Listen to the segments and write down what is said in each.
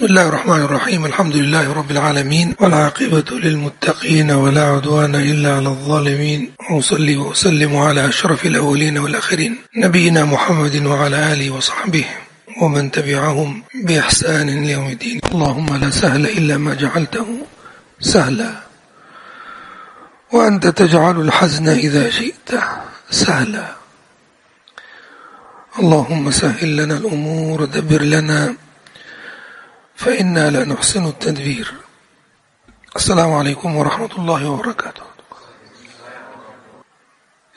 بسم الله الرحمن الرحيم. الحمد لله رب العالمين والعاقبة للمتقين ولا عدوان إلا على الظالمين. وصلي وسلم على أشرف الأولين والآخرين نبينا محمد وعلى آله وصحبه ومن تبعهم بإحسان ليوم الدين. اللهم لا سهل إلا ما جعلته سهلا. وأنت تجعل الحزن إذا شئت سهلا. اللهم سهل لنا الأمور دبر لنا فإنا لا نحسن التدبير السلام عليكم ورحمة الله وبركاته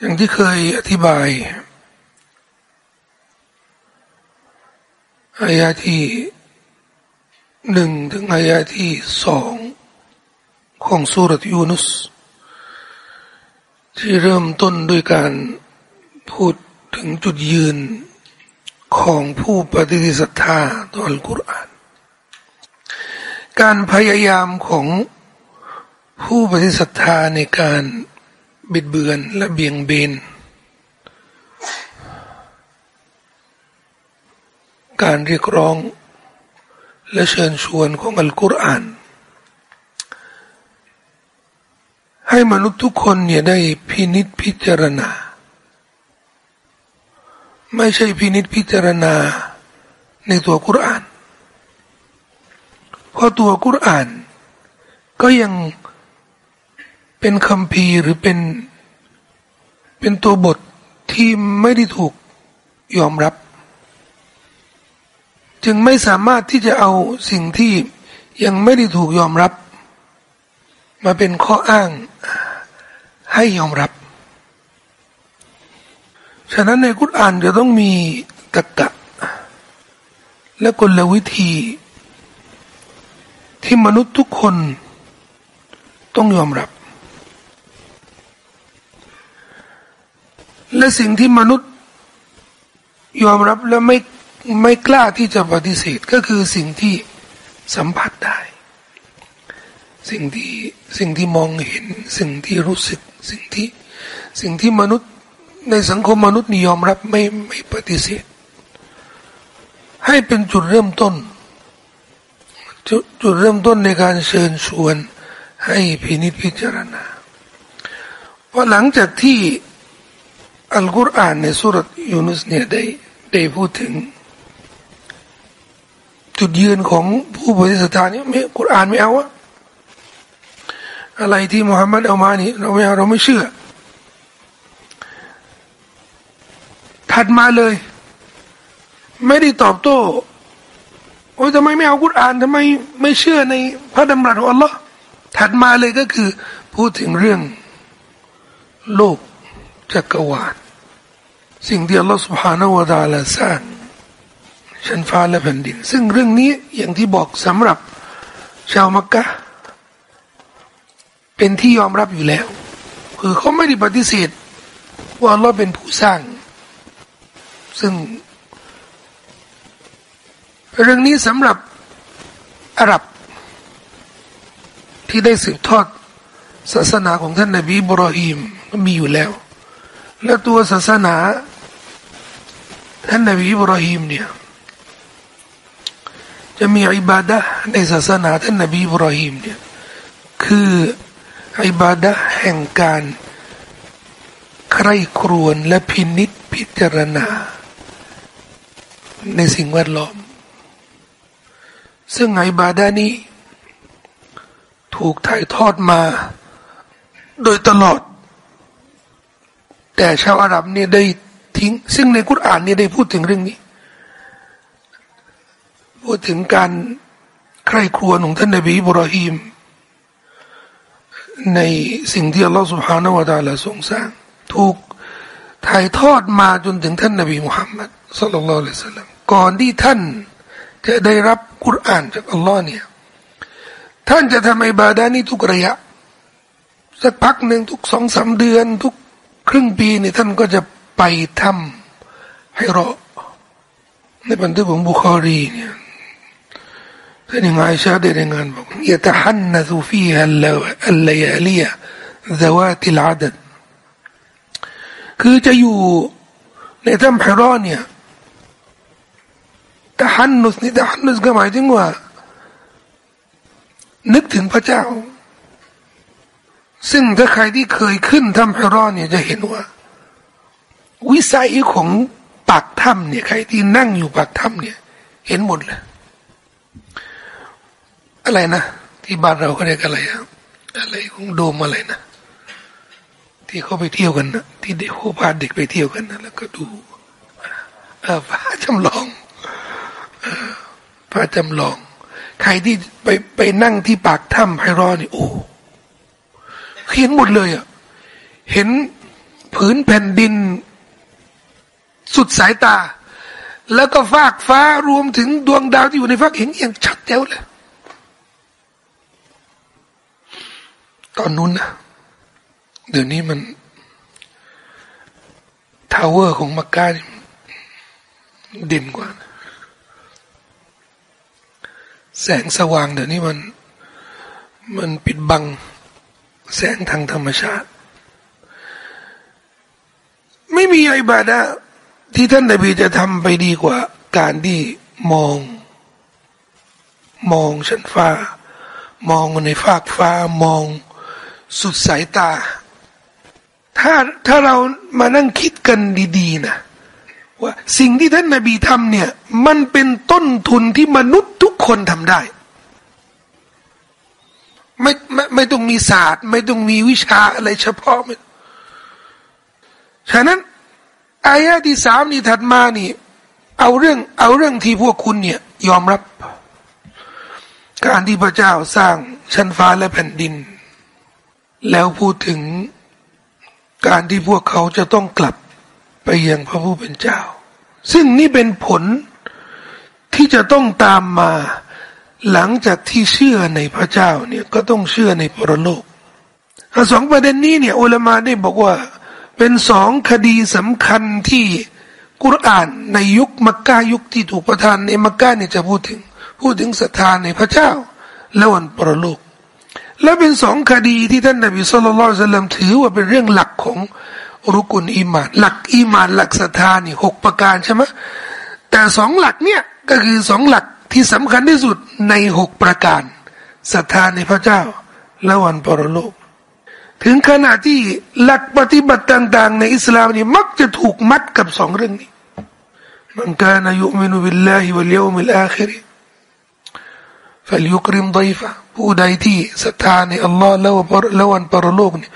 อย่างที่เคยอธิบายอายาที่หนึ่งถึงอายาที่สองของสุรยูนุสที่เริ่มต้นด้วยการพูดถึงจุดยืนของผู้ปฏิเสธศรัทธาต่ออัลกุรอาน การพยายามของผู้ปฏิสัทธาในการบิดเบือนและเบี่ยงเบน การเรียกร้อง และเชิญชวนของอัลกุรอาน ให้มนุษย์ทุกคนเนี่ยได้พินิษพิจารณา ไม่ใช่พินิษพิจารณาในตัวกุรอาน เพราะตัวกุรอาน ก็ยังเป็นคำพีหรือเป็น เป็นตัวบทที่ไม่ได้ถูกยอมรับ จึงไม่สามารถที่จะเอาสิ่งที่ยังไม่ได้ถูกยอมรับ มาเป็นข้ออ้างให้ยอมรับ ฉะนั้นในกุรอานจะต้องมีตะกะ และกลวิธี ที่มนุษย์ทุกคนต้องยอมรับ และสิ่งที่มนุษย์ยอมรับและไม่ไม่กล้าที่จะปฏิเสธก็คือสิ่งที่สัมผัสได้ สิ่งที่สิ่งที่มองเห็น สิ่งที่รู้สึก สิ่งที่สิ่งที่มนุษย์ในสังคมมนุษย์นิยอมรับไม่ไม่ปฏิเสธ ให้เป็นจุดเริ่มต้น จุจุดเริ่มต้นในการเชิญชวนให้พินิจพิจารณาเพราะหลังจากที่อัลกุรอานในสุรยูนุสเนี่ยได้ได้พูดถึง จุดยืนของผู้บริสุทธิ์เนี่ยไม่กุรอานไม่เอาอะอะไรที่มุฮัมมัดเอามานี่เราไม่เราไม่เชื่อ ถัดมาเลย ไม่ได้ตอบโต้ โอ้ยทำไมไม่เอากุรอานทำไมไม่เชื่อในพระดำรัสของอัลลอฮ์ถัดมาเลยก็คือ พูดถึงเรื่อง โลกจักรวาลสิ่งที่อัลลอฮ์สุบฮานาวะตาลาสร้างชั้นฟ้าและแผ่นดิน ซึ่งเรื่องนี้อย่างที่บอกสำหรับชาวมักกะเป็นที่ยอมรับอยู่แล้ว คือเขาไม่ได้ปฏิเสธว่าอัลลอฮ์เป็นผู้สร้าง ซึ่ง เรื่องนี้สำหรับอาหรับ ที่ได้สืบทอดศาสนาของท่านนบีบรอฮิมก็มีอยู่แล้ว และตัวศาสนา ท่านนบีบรอฮิมเนี่ยจะมีอิบาดะในศาสนาท่านนบีบรอฮิมเนี่ยคืออิบาดะแห่งการใคร่ครวญและพินิษพิจารณา ในสิ่งแวดล้อม ซึ่งไอบาดานี้ ถูกถ่ายทอดมา โดยตลอด แต่ชาวอาหรับเนี่ยได้ทิ้ง ซึ่งในกุรอานเนี่ยได้พูดถึงเรื่องนี้ พูดถึงการใคร่ครัวของท่านนบีบราฮิมในสิ่งที่อัลลอฮฺสุบฮานาวะตาลาทรงสร้าง ถูกถ่ายทอดมาจนถึงท่านนบีมุฮัมมัดสุลลัลลอฮุอะลัสสลัมก่อนที่ท่าน จะได้รับกุรอานจากอัลลอฮ์เนี่ยท่านจะทำอิบาดานี้ทุกระยะ สักพักหนึ่งทุกสองสาเดือน ทุกครึ่งปีเนี่ยท่านก็จะไปทำให้รอในบันทึกของบุคอรีเนี่ยท่านยังไงชาได้รายงานบอกยะตะฮันนซูฟีฮัลอัลลัยาลียะซาวาติลอาดดคือจะอยู่ในถ้ำไฮรอเนี่ย ตะฮันนุสนี่ตะฮันนุสก็หมายถึงว่า นึกถึงพระเจ้า ซึ่งถ้าใครที่เคยขึ้นถ้ำพรอนเนี่ยจะเห็นว่า วิสัยของปากถ้ำเนี่ยใครที่นั่งอยู่ปากถ้ำเนี่ย เห็นหมดเลยอะไรนะที่บ้านเราเขาเรียกอะไรอะอะไรของโดมอะไรนะที่เขาไปเที่ยวกันนะที่เด็กเขาพาเด็กไปเที่ยวกันนะแล้วก็ดูเออพระจำลอง พระจำลอง ใครที่ไปไปนั่งที่ปากถ้ำไพรอนี่โอ้เห็นหมดเลยอะเห็นผืนแผ่นดิน สุดสายตา แล้วก็ฟากฟ้ารวมถึงดวงดาวที่อยู่ในฟากเห็นอย่างชัดแจ๋วเลย ตอนนู้นนะเดี๋ยวนี้มัน tower ของมักกะเด่นกว่า แสงสว่างเดี๋ยวนี้มันมันปิดบังแสงทางธรรมชาติ ไม่มีอะไรบาดาที่ท่านนบีจะทำไปดีกว่า การที่มอง มองชั้นฟ้า มองในฟากฟ้ามองสุดสายตา ถ้าถ้าเรามานั่งคิดกันดี ๆนะ ว่าสิ่งที่ท่านนาบีทำเนี่ย มันเป็นต้นทุนที่มนุษย์ทุกคนทำได้ไม่ไม่ไม่ต้องมีศาสตร์ ไม่ต้องมีวิชาอะไรเฉพาะไม่ฉะนั้นอายะที่สามนี่ถัดมานี่ เอาเรื่อง เอาเรื่องที่พวกคุณเนี่ย ยอมรับ การที่พระเจ้าสร้างชั้นฟ้าและแผ่นดิน แล้วพูดถึงการที่พวกเขาจะต้องกลับ ไปยังพระผู้เป็นเจ้า ซึ่งนี่เป็นผลที่จะต้องตามมา หลังจากที่เชื่อในพระเจ้าเนี่ยก็ต้องเชื่อในพระโลกสองประเด็นนี้เนี่ยอุลามาได้บอกว่า เป็นสองคดีสำคัญที่กุรอานในยุคมักกะยุคที่ถูกประทานในมักกะเนี่ยจะพูดถึง พูดถึงศรัทธาในพระเจ้า และวันปรโลกและเป็นสองคดีที่ท่านนบีสุลต่านถือว่าเป็นเรื่องหลักของ รุกุลอีมาน หลักอีมานหลักศรัทธานี่หกประการใช่ไหมแต่สองหลักเนี่ยก็คือสองหลักที่สำคัญที่สุดในหกประการศรัทธาในพระเจ้าและวันปรโลก ถึงขณะที่หลักปฏิบัติต่าง ๆ ในอิสลามนี่มักจะถูกมัดกับสองเรื่องนี้มันการยุมินุบิลลาฮิวะลยอมิลอาคิริฟัลยุกริมดอยฟะผู้ใดที่ศรัทธาในอัลลอฮ์แล้วแล้ววันปรโลกเนี่ย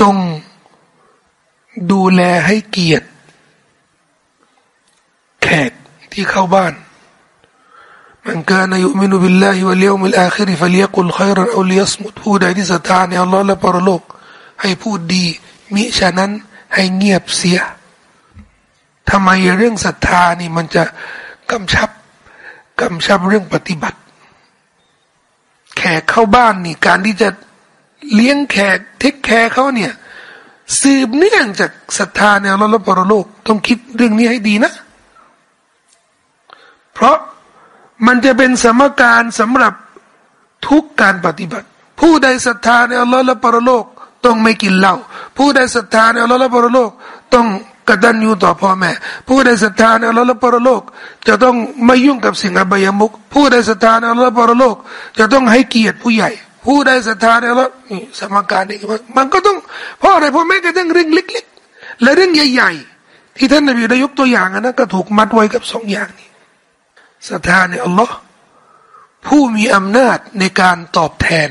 จง ดูแลให้เกียรติ แขกที่เข้าบ้าน من كان يؤمن بالله واليوم الآخر فليقل خيرا أو ليصمت ผู้ใดที่ศรัทธาในอัลลอฮ์และปรโลก ให้พูดดี มิฉะนั้นให้เงียบเสียทำไมเรื่องศรัทธานี่มันจะกำชับกำชับเรื่องปฏิบัติ แขกเข้าบ้านนี่ การที่จะเลี้ยงแขก take care เขาเนี่ย สืบเนื่องจากศรัทธาในอัลลอฮฺปรโลก ต้องคิดเรื่องนี้ให้ดีนะ เพราะมันจะเป็นสมการสำหรับทุกการปฏิบัติ ผู้ใดศรัทธาในอัลลอฮฺและปรโลก ต้องไม่กินเหล้าผู้ใดศรัทธาในอัลลอฮฺและปรโลก ต้องกตัญญูต่อพ่อแม่ ผู้ใดศรัทธาในอัลลอฮฺและปรโลก จะต้องไม่ยุ่งกับสิ่งอบายมุกผู้ใดศรัทธาในอัลลอฮฺและปรโลก จะต้องให้เกียรติผู้ใหญ่ ผู้ใดศรัทธาในลอฮฺนี่สมการนี้มันก็ต้องเพราะอะไรเพราะแม้กระทั่งเรื่องเล็ก ๆ และเรื่องใหญ่ ๆ ที่ท่านนบีได้ยกตัวอย่างนะก็ถูกมัดไว้กับสองอย่างนี้ศรัทธาในอัลลอฮ์ผู้มีอำนาจในการตอบแทน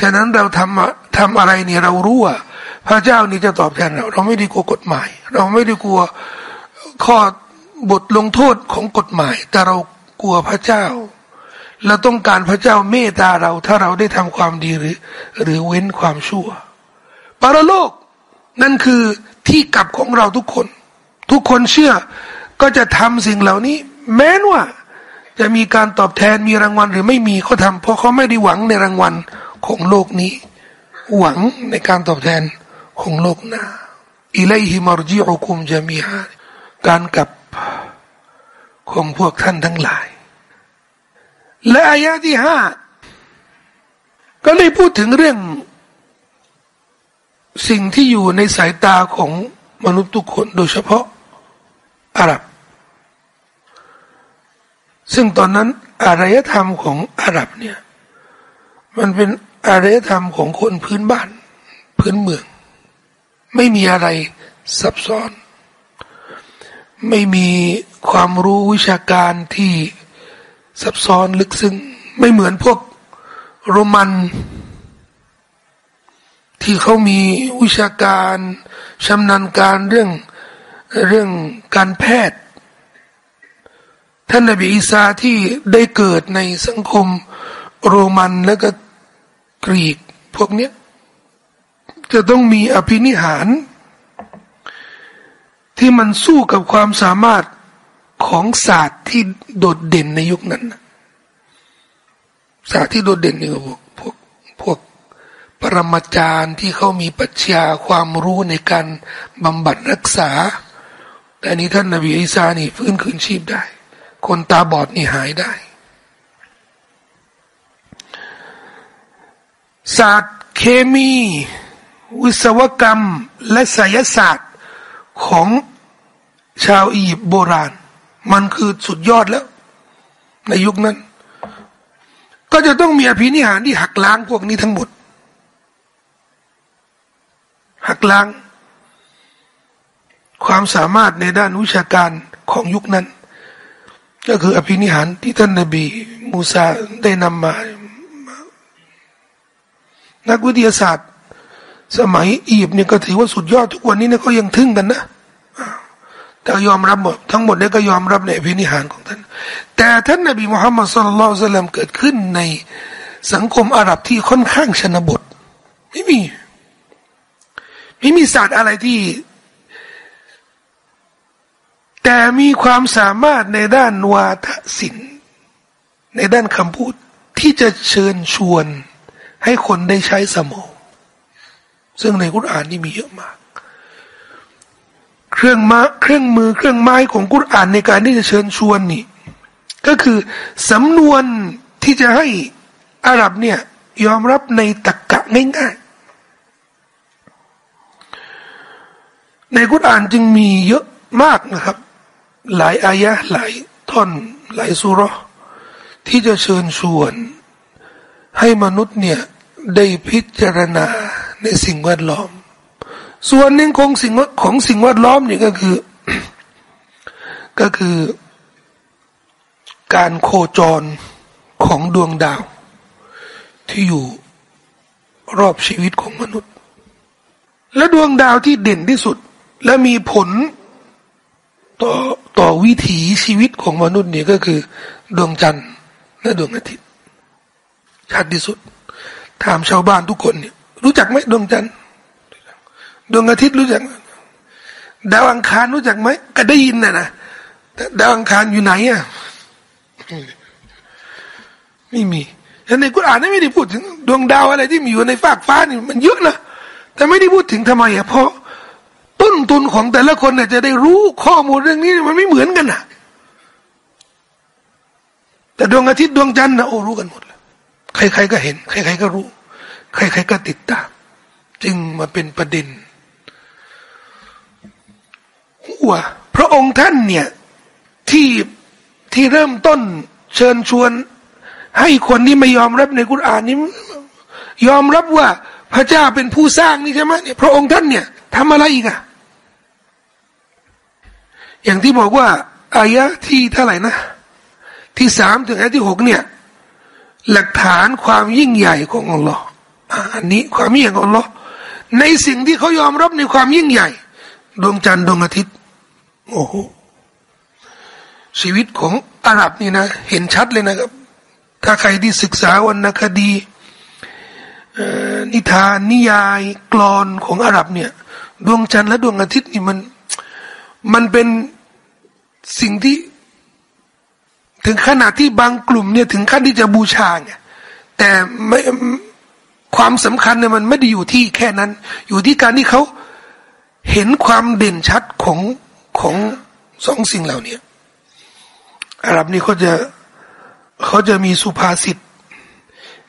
ฉะนั้นเราทำทำอะไรเนี่ยเรารู้ว่าพระเจ้านี่จะตอบแทนเรา เราไม่ได้กลัวกฎหมาย เราไม่ได้กลัวข้อบทลงโทษของกฎหมาย แต่เรากลัวพระเจ้า เราต้องการพระเจ้าเมตตาเรา ถ้าเราได้ทำความดีหรือ หรือเว้นความชั่วปรโลก นั่นคือที่กลับของเราทุกคน ทุกคนเชื่อก็จะทำสิ่งเหล่านี้ แม้ว่า จะมีการตอบแทนมีรางวัลหรือไม่มีเขาทำเพราะเขาไม่ได้หวังในรางวัลของโลกนี้ หวังในการตอบแทนของโลกหน้าอิเลหิมารจิอุคุมจะมีการกลับของพวกท่านทั้งหลาย และอายะที่ห้าก็ได้พูดถึงเรื่อง สิ่งที่อยู่ในสายตาของมนุษย์ทุกคนโดยเฉพาะอาหรับ ซึ่งตอนนั้นอารยธรรมของอาหรับเนี่ยมันเป็นอารยธรรมของคนพื้นบ้านพื้นเมือง ไม่มีอะไรซับซ้อน ไม่มีความรู้วิชาการที่ ซับซ้อนลึกซึ้งไม่เหมือนพวกโรมัน ที่เขามีวิชาการชำนาญการเรื่องเรื่องการแพทย์ ท่านนบีอีสาที่ได้เกิดในสังคมโรมันแล้วก็กรีกพวกเนี้ยจะต้องมีอภินิหาร ที่มันสู้กับความสามารถ ของศาสตร์ที่โดดเด่นในยุคนั้นศาสตร์ที่โดดเด่นนี่ก็พวกพวกพวกปรมาจารย์ที่เขามีปัญญาความรู้ในการบำบัดรักษา แต่นี้ท่านนบีอิสานี่ฟื้นคืนชีพได้ คนตาบอดนี่หายได้ศาสตร์เคมี วิศวกรรม และไสยศาสตร์ของชาวอียิปต์โบราณ มันคือสุดยอดแล้ว ในยุคนั้น ก็จะต้องมีอภินิหารที่หักล้างพวกนี้ทั้งหมด หักล้าง ความสามารถในด้านวิชาการของยุคนั้น ก็คืออภินิหารที่ท่านนบีมูซาได้นำมา นักวิทยาศาสตร์ สมัยอียิปต์เนี่ยก็ถือว่าสุดยอดทุกวันนี้เนี่ยก็ยังทึ่งกันนะ แต่ยอมรับหมดทั้งหมดนี่ยก็ยอมรับในพินิหารของท่าน แต่ท่านนบีมุฮัมมัดสุลลัลสลามเกิดขึ้นในสังคมอาหรับที่ค่อนข้างชนบท ไม่มี ไม่มีศาสตร์อะไรที่ แต่มีความสามารถในด้านวาทศิลป์ในด้านคำพูดที่จะเชิญชวนให้คนได้ใช้สมอง ซึ่งในกุรอานนี่มีเยอะมาก เครื่องมาเครื่องมือเครื่องไม้ของกุรอานในการที่จะเชิญชวนนี่ ก็คือสำนวนที่จะให้อาหรับเนี่ยยอมรับในตรกกะง่ายๆ ในกุรอานจึงมีเยอะมากนะครับ หลายอายะหลายท่อนหลายสุรที่จะเชิญชวน ให้มนุษย์เนี่ยได้พิจารณาในสิ่งแวดล้อม ส่วนหนึ่งของสิ่งของสิ่งแวดล้อมนี่ก็คือ ก็คือ การโคจรของดวงดาว ที่อยู่รอบชีวิตของมนุษย์ และดวงดาวที่เด่นที่สุด และมีผลต่อต่อวิถีชีวิตของมนุษย์นี่ก็คือ ดวงจันทร์และดวงอาทิตย์ชัดที่สุด ถามชาวบ้านทุกคนเนี่ยรู้จักไหมดวงจันทร์ ดวงอาทิตย์รู้จัก ดาวอังคารรู้จักไหมก็ได้ยินนะนะดาวอังคารอยู่ไหนอะไม่มีในกุรอานไม่ได้พูดถึง ดวงดาวอะไรที่มีอยู่ในฟากฟ้านี่มันเยอะนะแต่ไม่ได้พูดถึงทำไมอะเพราะต้นทุนของแต่ละคนเนี่ยจะได้รู้ข้อมูลเรื่องนี้มันไม่เหมือนกันนะแต่ดวงอาทิตย์ดวงจันทร์นะโอ้รู้กันหมดเลยใครๆก็เห็น ใครๆก็รู้ ใครๆก็ติดตาม จึงมาเป็นประเด็น ว่าพระองค์ท่านเนี่ยที่ที่เริ่มต้นเชิญชวน ให้คนที่ไม่ยอมรับในกุรอานนี้ยอมรับว่าพระเจ้าเป็นผู้สร้างนี่ใช่ไหมเนี่ยพระองค์ท่านเนี่ยทำอะไรอีกอะอย่างที่บอกว่าอายะที่เท่าไหร่นะ ที่สามถึงอายะที่หกเนี่ย หลักฐานความยิ่งใหญ่ของอัลลอฮ์อันนี้ความยิ่งใหญ่ของอัลลอฮ์ในสิ่งที่เขายอมรับในความยิ่งใหญ่ ดวงจันทร์ดวงอาทิตย์ โอ้โหชีวิตของอาหรับนี่นะ เห็นชัดเลยนะครับ ถ้าใครที่ศึกษาวรรณคดีนิทานนิยายกรอนของอาหรับเนี่ย ดวงจันทร์และดวงอาทิตย์นี่มัน มันเป็นสิ่งที่ถึงขนาดที่บางกลุ่มเนี่ยถึงขั้นที่จะบูชาไงแต่ไม่ความสำคัญเนี่ยมันไม่ได้อยู่ที่แค่นั้น อยู่ที่การที่เขา เห็นความเด่นชัดของของสองสิ่งเหล่านี้อาหรับนี่เขาจะเขาจะมีสุภาษิต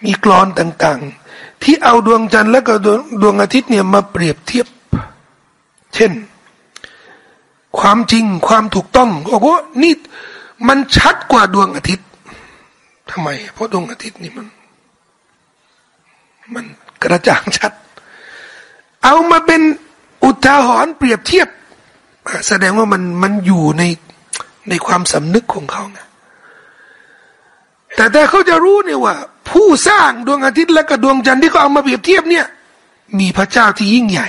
มีกรอนต่างๆ ที่เอาดวงจันทร์และก็ดวงดวงอาทิตย์เนี่ยมาเปรียบเทียบ เช่น ความจริงความถูกต้องบอกว่านี่มันชัดกว่าดวงอาทิตย์ทำไม เพราะดวงอาทิตย์นี่มัน มันกระจ่างชัด เอามาเป็น อุทาหรณ์เปรียบเทียบ แสดงว่ามันมันอยู่ในในความสำนึกของเขาไงแต่แต่เขาจะรู้เนี่ยว่า ผู้สร้างดวงอาทิตย์และก็ดวงจันทร์ที่เขาเอามาเปรียบเทียบเนี่ย มีพระเจ้าที่ยิ่งใหญ่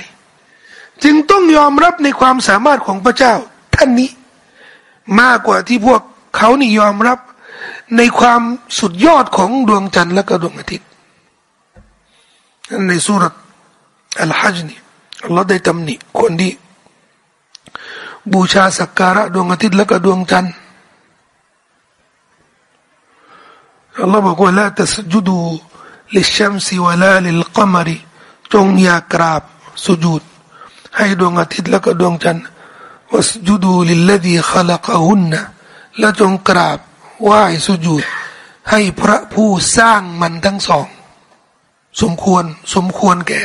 จึงต้องยอมรับในความสามารถของพระเจ้า ท่านนี้ มากกว่าที่พวกเขานี่ยอมรับในความสุดยอดของดวงจันทร์และก็ดวงอาทิตย์ในสุรอัลฮัจนี่ อัลลอฮ์ได้ตำหนิคนที่บูชาสักการะดวงอาทิตย์และก็ดวงจันทร์อัลลอฮ์บอกว่า لا تسجدوا للشمس ولا للقمر จงอย่ากราบสุญูดให้ดวงอาทิตย์และก็ดวงจันทร์ واسجدوا لله الذي خلقهن และจงกราบไหว้สุญูดให้พระผู้สร้างมันทั้งสอง สมควรสมควรแก่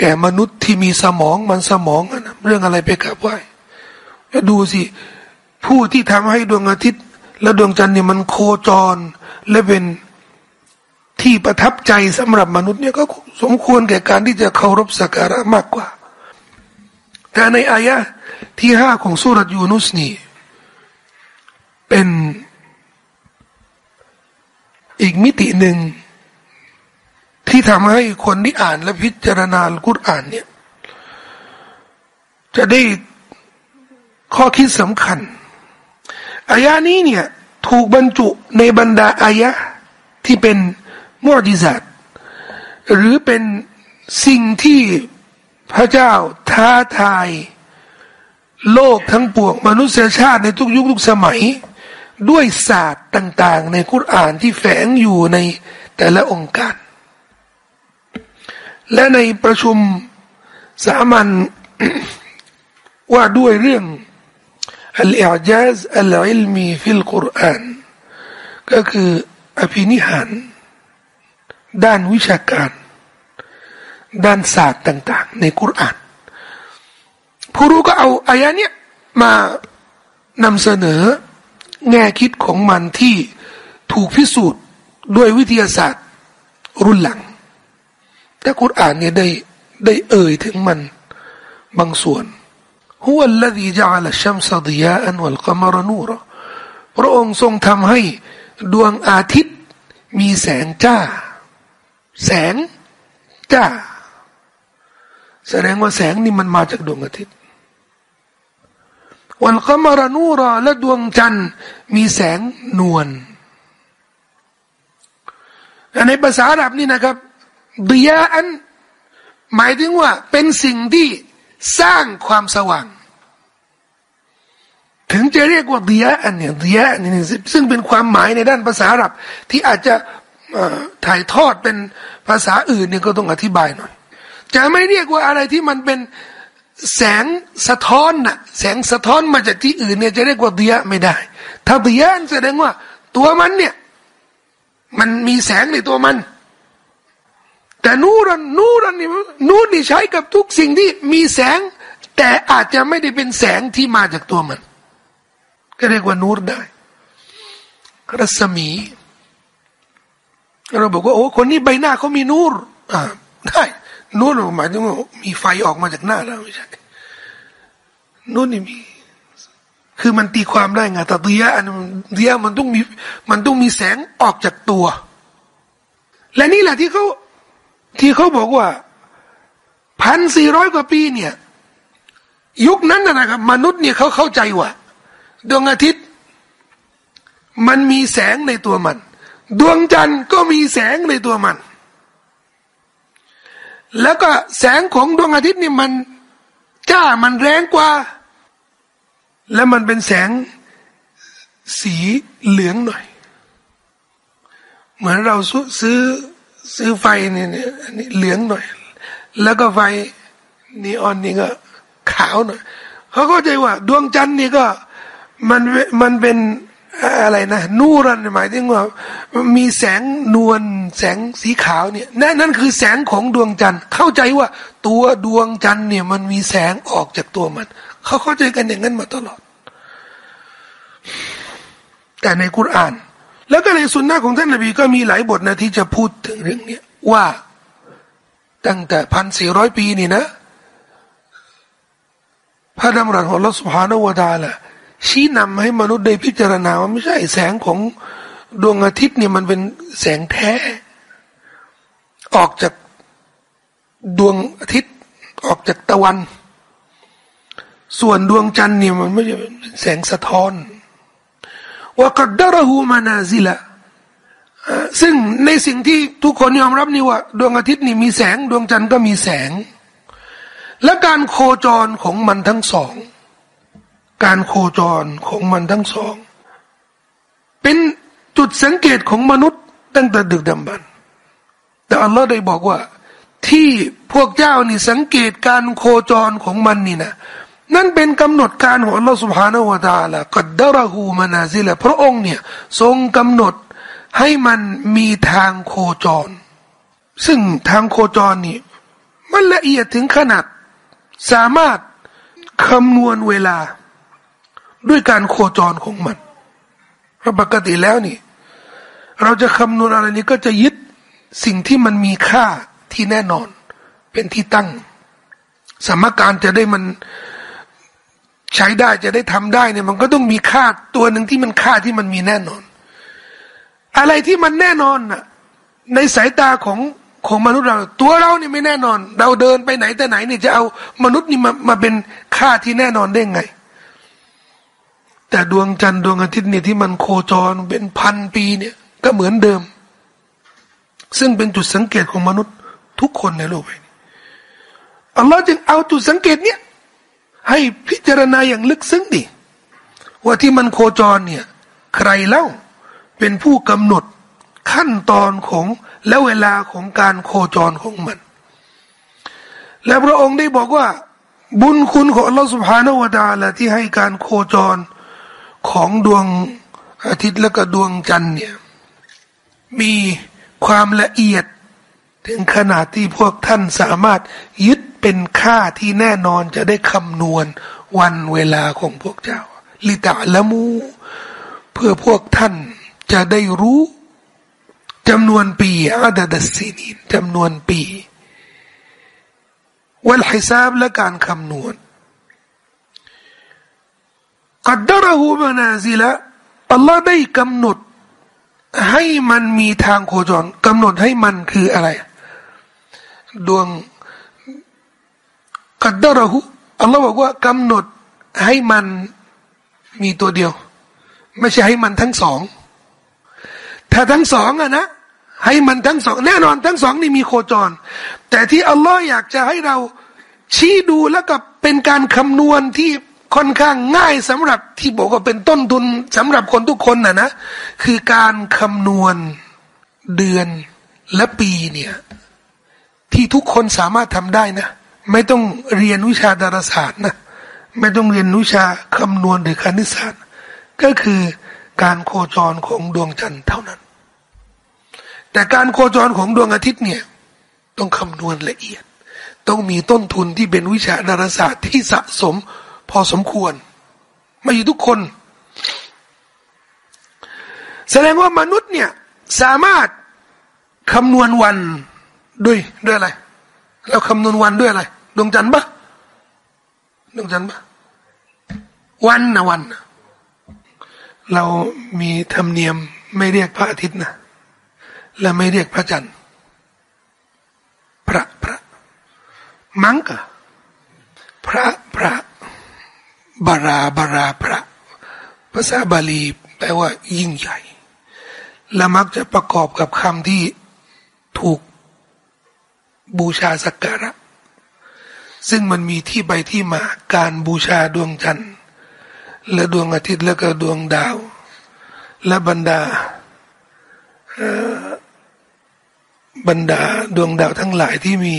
แก่มนุษย์ที่มีสมองมันสมองนะเรื่องอะไรไปกราบไหว้ดูสิ ผู้ที่ทำให้ดวงอาทิตย์ และดวงจันทร์เนี่ยมันโคจร และเป็นที่ประทับใจสำหรับมนุษย์เนี่ยก็สมควรแก่การที่จะเคารพสักการะมากกว่า แต่ในอายะที่ห้าของสุรัตยูนุสนี่เป็นอีกมิติหนึ่ง ที่ทำให้คนที่อ่านและพิจารณากุรอานเนี่ย จะได้ข้อคิดสำคัญอายะนี้เนี่ยถูกบรรจุในบรรดาอายะที่เป็นมุอจิซัตหรือเป็นสิ่งที่พระเจ้าท้าทาย โลกทั้งปวงมนุษยชาติในทุกยุคทุกสมัย ด้วยศาสตร์ต่าง ๆ ในคุรานที่แฝงอยู่ในแต่ละองค์การ และในประชุมสามัญว่าด้วยเรื่องอัลอิจาซอัลอิลมีฟิลกุรอานก็คืออภินิหาร ด้านวิชาการ ด้านศาสตร์ต่าง ๆ ในกุรอาน ผู้รู้ก็เอาอายะเนี้ยมานำเสนอแง่คิดของมันที่ถูกพิสูจน์ด้วยวิทยาศาสตร์รุ่นหลัง ถ้ากุรอานเนี่ยได้ได้เอ่ยถึงมันบางส่วนฮุวัลลดีจะลชัมซดียาอันวลกมรนูรพระองค์ทรงทำให้ดวงอาทิตย์มีแสงจ้า แสงจ้า แสดงว่าแสงนี่มันมาจากดวงอาทิตย์วันกมรนูรและดวงจันทร์มีแสงนวลในภาษาอาหรับนี่นะครับ เดียอัน หมายถึงว่า เป็นสิ่งที่สร้างความสว่าง ถึงจะเรียกว่าเดียอันเนี่ยเดียนี่ซึ่งเป็นความหมายในด้านภาษาอาหรับ ที่อาจจะถ่ายทอดเป็นภาษาอื่นเนี่ยก็ต้องอธิบายหน่อย จะไม่เรียกว่าอะไรที่มันเป็นแสงสะท้อนน่ะแสงสะท้อนมาจากที่อื่นเนี่ยจะเรียกว่าเดียไม่ได้ ถ้าเดียแสดงว่าตัวมันเนี่ย มันมีแสงในตัวมัน แต่นูรันนูรันนี่นูรนี่ใช้กับทุกสิ่งที่มีแสง แต่อาจจะไม่ได้เป็นแสงที่มาจากตัวมัน ก็เรียกว่านูรได้รัศมี เราบอกว่าโอ้คนนี้ใบหน้าเขามีนูรอ่าได้นูรหมายถึงว่ามีไฟออกมาจากหน้าแล้วไม่ใช่นูรนี่มีคือมันตีความได้ไงแต่เดียอันเดียมันต้องมีมันต้องมีแสงออกจากตัว และนี่แหละที่เขา ที่เขาบอกว่าพันสี่ร้อยกว่าปีเนี่ย ยุคนั้นนะครับ มนุษย์เนี่ยเขาเข้าใจว่าดวงอาทิตย์ มันมีแสงในตัวมัน ดวงจันทร์ก็มีแสงในตัวมัน แล้วก็แสงของดวงอาทิตย์นี่มันจ้ามันแรงกว่า และมันเป็นแสงสีเหลืองหน่อย เหมือนเราซื้อ ซื้อไฟนี่เนี่ยนี่เหลืองหน่อย แล้วก็ไฟนีออนนี่ก็ขาวหน่อยเขาก็ใจว่า ดวงจันทร์นี่ก็มันมันเป็นอะไรนะนูรันหมายถึงว่ามีแสงนวลแสงสีขาวเนี่ยนั่นนั่นคือแสงของดวงจันทร์เข้าใจว่าตัวดวงจันทร์เนี่ย มันมีแสงออกจากตัวมัน เขาเข้าใจกันอย่างนั้นมาตลอด แต่ในกุรอาน แล้วก็ในสุนนะของท่านนบีก็มีหลายบทนะที่จะพูดถึงเรื่องนี้ว่าตั้งแต่พันสี่ร้อยปีนี่นะ พระดำรัสของลอสุภานวดาละชี้นำให้มนุษย์ได้พิจารณาว่าไม่ใช่แสงของดวงอาทิตย์เนี่ยมันเป็นแสงแท้ ออกจากดวงอาทิตย์ออกจากตะวัน ส่วนดวงจันทร์เนี่ยมันไม่ใช่แสงสะท้อน ว่ากัดดารหูมานาซิละซึ่งในสิ่งที่ทุกคนยอมรับนี่ว่า ดวงอาทิตย์นี่มีแสง ดวงจันทร์ก็มีแสง และการโคจรของมันทั้งสอง การโคจรของมันทั้งสอง เป็นจุดสังเกตของมนุษย์ตั้งแต่ดึกดำบรรแต่อัลลอฮ์ได้บอกว่า ที่พวกเจ้านี่สังเกตการโคจรของมันนี่นะ นั่นเป็นกำหนดการของอัลลอฮ์ سبحانه และ تعالى กัดดารหูมานาซิละพระองค์เนี่ยทรงกำหนดให้มันมีทางโคจร ซึ่งทางโคจรนี่มันละเอียดถึงขนาด สามารถคำนวณเวลา ด้วยการโคจรของมันเพราะปกติแล้วนี่ เราจะคำนวณอะไรนี้ก็จะยึดสิ่งที่มันมีค่าที่แน่นอน เป็นที่ตั้ง สมการจะได้มัน ใช้ได้จะได้ทำได้เนี่ยมันก็ต้องมีค่าตัวหนึ่งที่มันค่าที่มันมีแน่นอน อะไรที่มันแน่นอนน่ะในสายตาของของมนุษย์เรา ตัวเราเนี่ยไม่แน่นอน เราเดินไปไหนแต่ไหนเนี่ยจะเอามนุษย์นี่มามาเป็นค่าที่แน่นอนได้ไง แต่ดวงจันทร์ดวงอาทิตย์เนี่ยที่มันโคจรเป็นพันปีเนี่ย ก็เหมือนเดิม ซึ่งเป็นจุดสังเกตของมนุษย์ทุกคนในโลกนี้อัลลอฮ์จึงเอาจุดสังเกตเนี่ย ให้พิจารณาอย่างลึกซึ้งดิว่าที่มันโคจรเนี่ย ใครเล่าเป็นผู้กำหนดขั้นตอนของและเวลาของการโคจรของมัน และพระองค์ได้บอกว่า บุญคุณของอัลลอฮฺสุบฮานาวะตาละที่ให้การโคจรของดวงอาทิตย์และก็ดวงจันทร์เนี่ย มีความละเอียด ถึงขนาดที่พวกท่านสามารถยึด เป็นค่าที่แน่นอนจะได้คำนวณวันเวลาของพวกเจ้า ลิตาละมู เพื่อพวกท่านจะได้รู้จำนวนปีอาดดัสซีนีจำนวนปีวันฮิซาบและการคำนวณกัดดรหูมานาซิละอัลลอฮ์ได้กำหนด ให้มันมีทางโคจรกำหนดให้มันคืออะไร ดวง กัดดรหูอัลลอฮ์บอกว่ากำหนดให้มันมีตัวเดียว ไม่ใช่ให้มันทั้งสอง ถ้าทั้งสองอะนะให้มันทั้งสอง แน่นอนทั้งสองนี่มีโคจร แต่ที่อัลลอฮ์อยากจะให้เราชี้ดูแล้วก็เป็นการคำนวณที่ค่อนข้างง่ายสำหรับที่บอกว่าเป็นต้นทุนสำหรับคนทุกคนน่ะนะ คือการคำนวณเดือนและปีเนี่ย ที่ทุกคนสามารถทำได้นะ ไม่ต้องเรียนวิชาดาราศาสตร์นะไม่ต้องเรียนวิชาคำนวณหรือคณิตศาสตร์ ก็คือการโคจรของดวงจันทร์เท่านั้น แต่การโคจรของดวงอาทิตย์เนี่ย ต้องคำนวณละเอียด ต้องมีต้นทุนที่เป็นวิชาดาราศาสตร์ที่สะสมพอสมควรไม่ทุกคน แสดงว่ามนุษย์เนี่ยสามารถคำนวณวันด้วยด้วยอะไร แล้วคำนวณวันด้วยอะไรดวงจันทร์ปะดวงจันทร์ปะวันนะวันนะเรามีธรรมเนียมไม่เรียกพระอาทิตย์นะและไม่เรียกพระจันทร์ พระพระ มังกะพระพระบาราบาราพระ ภาษาบาลีแปลว่ายิ่งใหญ่ และมักจะประกอบกับคำที่ถูก บูชาสักการะ ซึ่งมันมีที่ไปที่มาการบูชาดวงจันทร์ และดวงอาทิตย์และก็ดวงดาว และบรรดาบรรดาดวงดาวทั้งหลายที่มี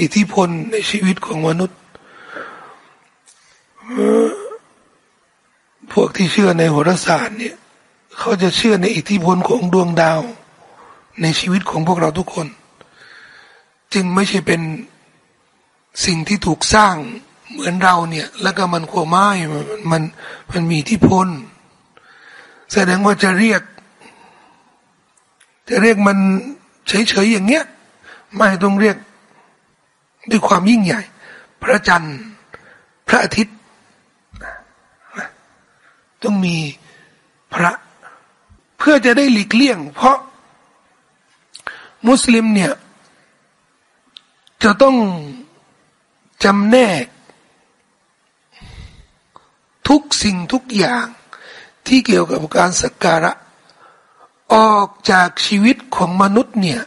อิทธิพลในชีวิตของมนุษย์ พวกที่เชื่อในโหราศาสตร์เนี่ย เขาจะเชื่อในอิทธิพลของดวงดาว ในชีวิตของพวกเราทุกคน จึงไม่ใช่เป็นสิ่งที่ถูกสร้างเหมือนเราเนี่ย แล้วก็มันขัวไม้มันมันมีที่พลแสดงว่าจะเรียก จะเรียกมันเฉยๆอย่างเงี้ย ไม่ต้องเรียกด้วยความยิ่งใหญ่ พระจันทร์ พระอาทิตย์ ต้องมีพระ เพื่อจะได้หลีกเลี่ยง เพราะมุสลิมเนี่ย จะต้องจำแนก ทุกสิ่งทุกอย่างที่เกี่ยวกับการสักการะ ออกจากชีวิตของมนุษย์เนี่ย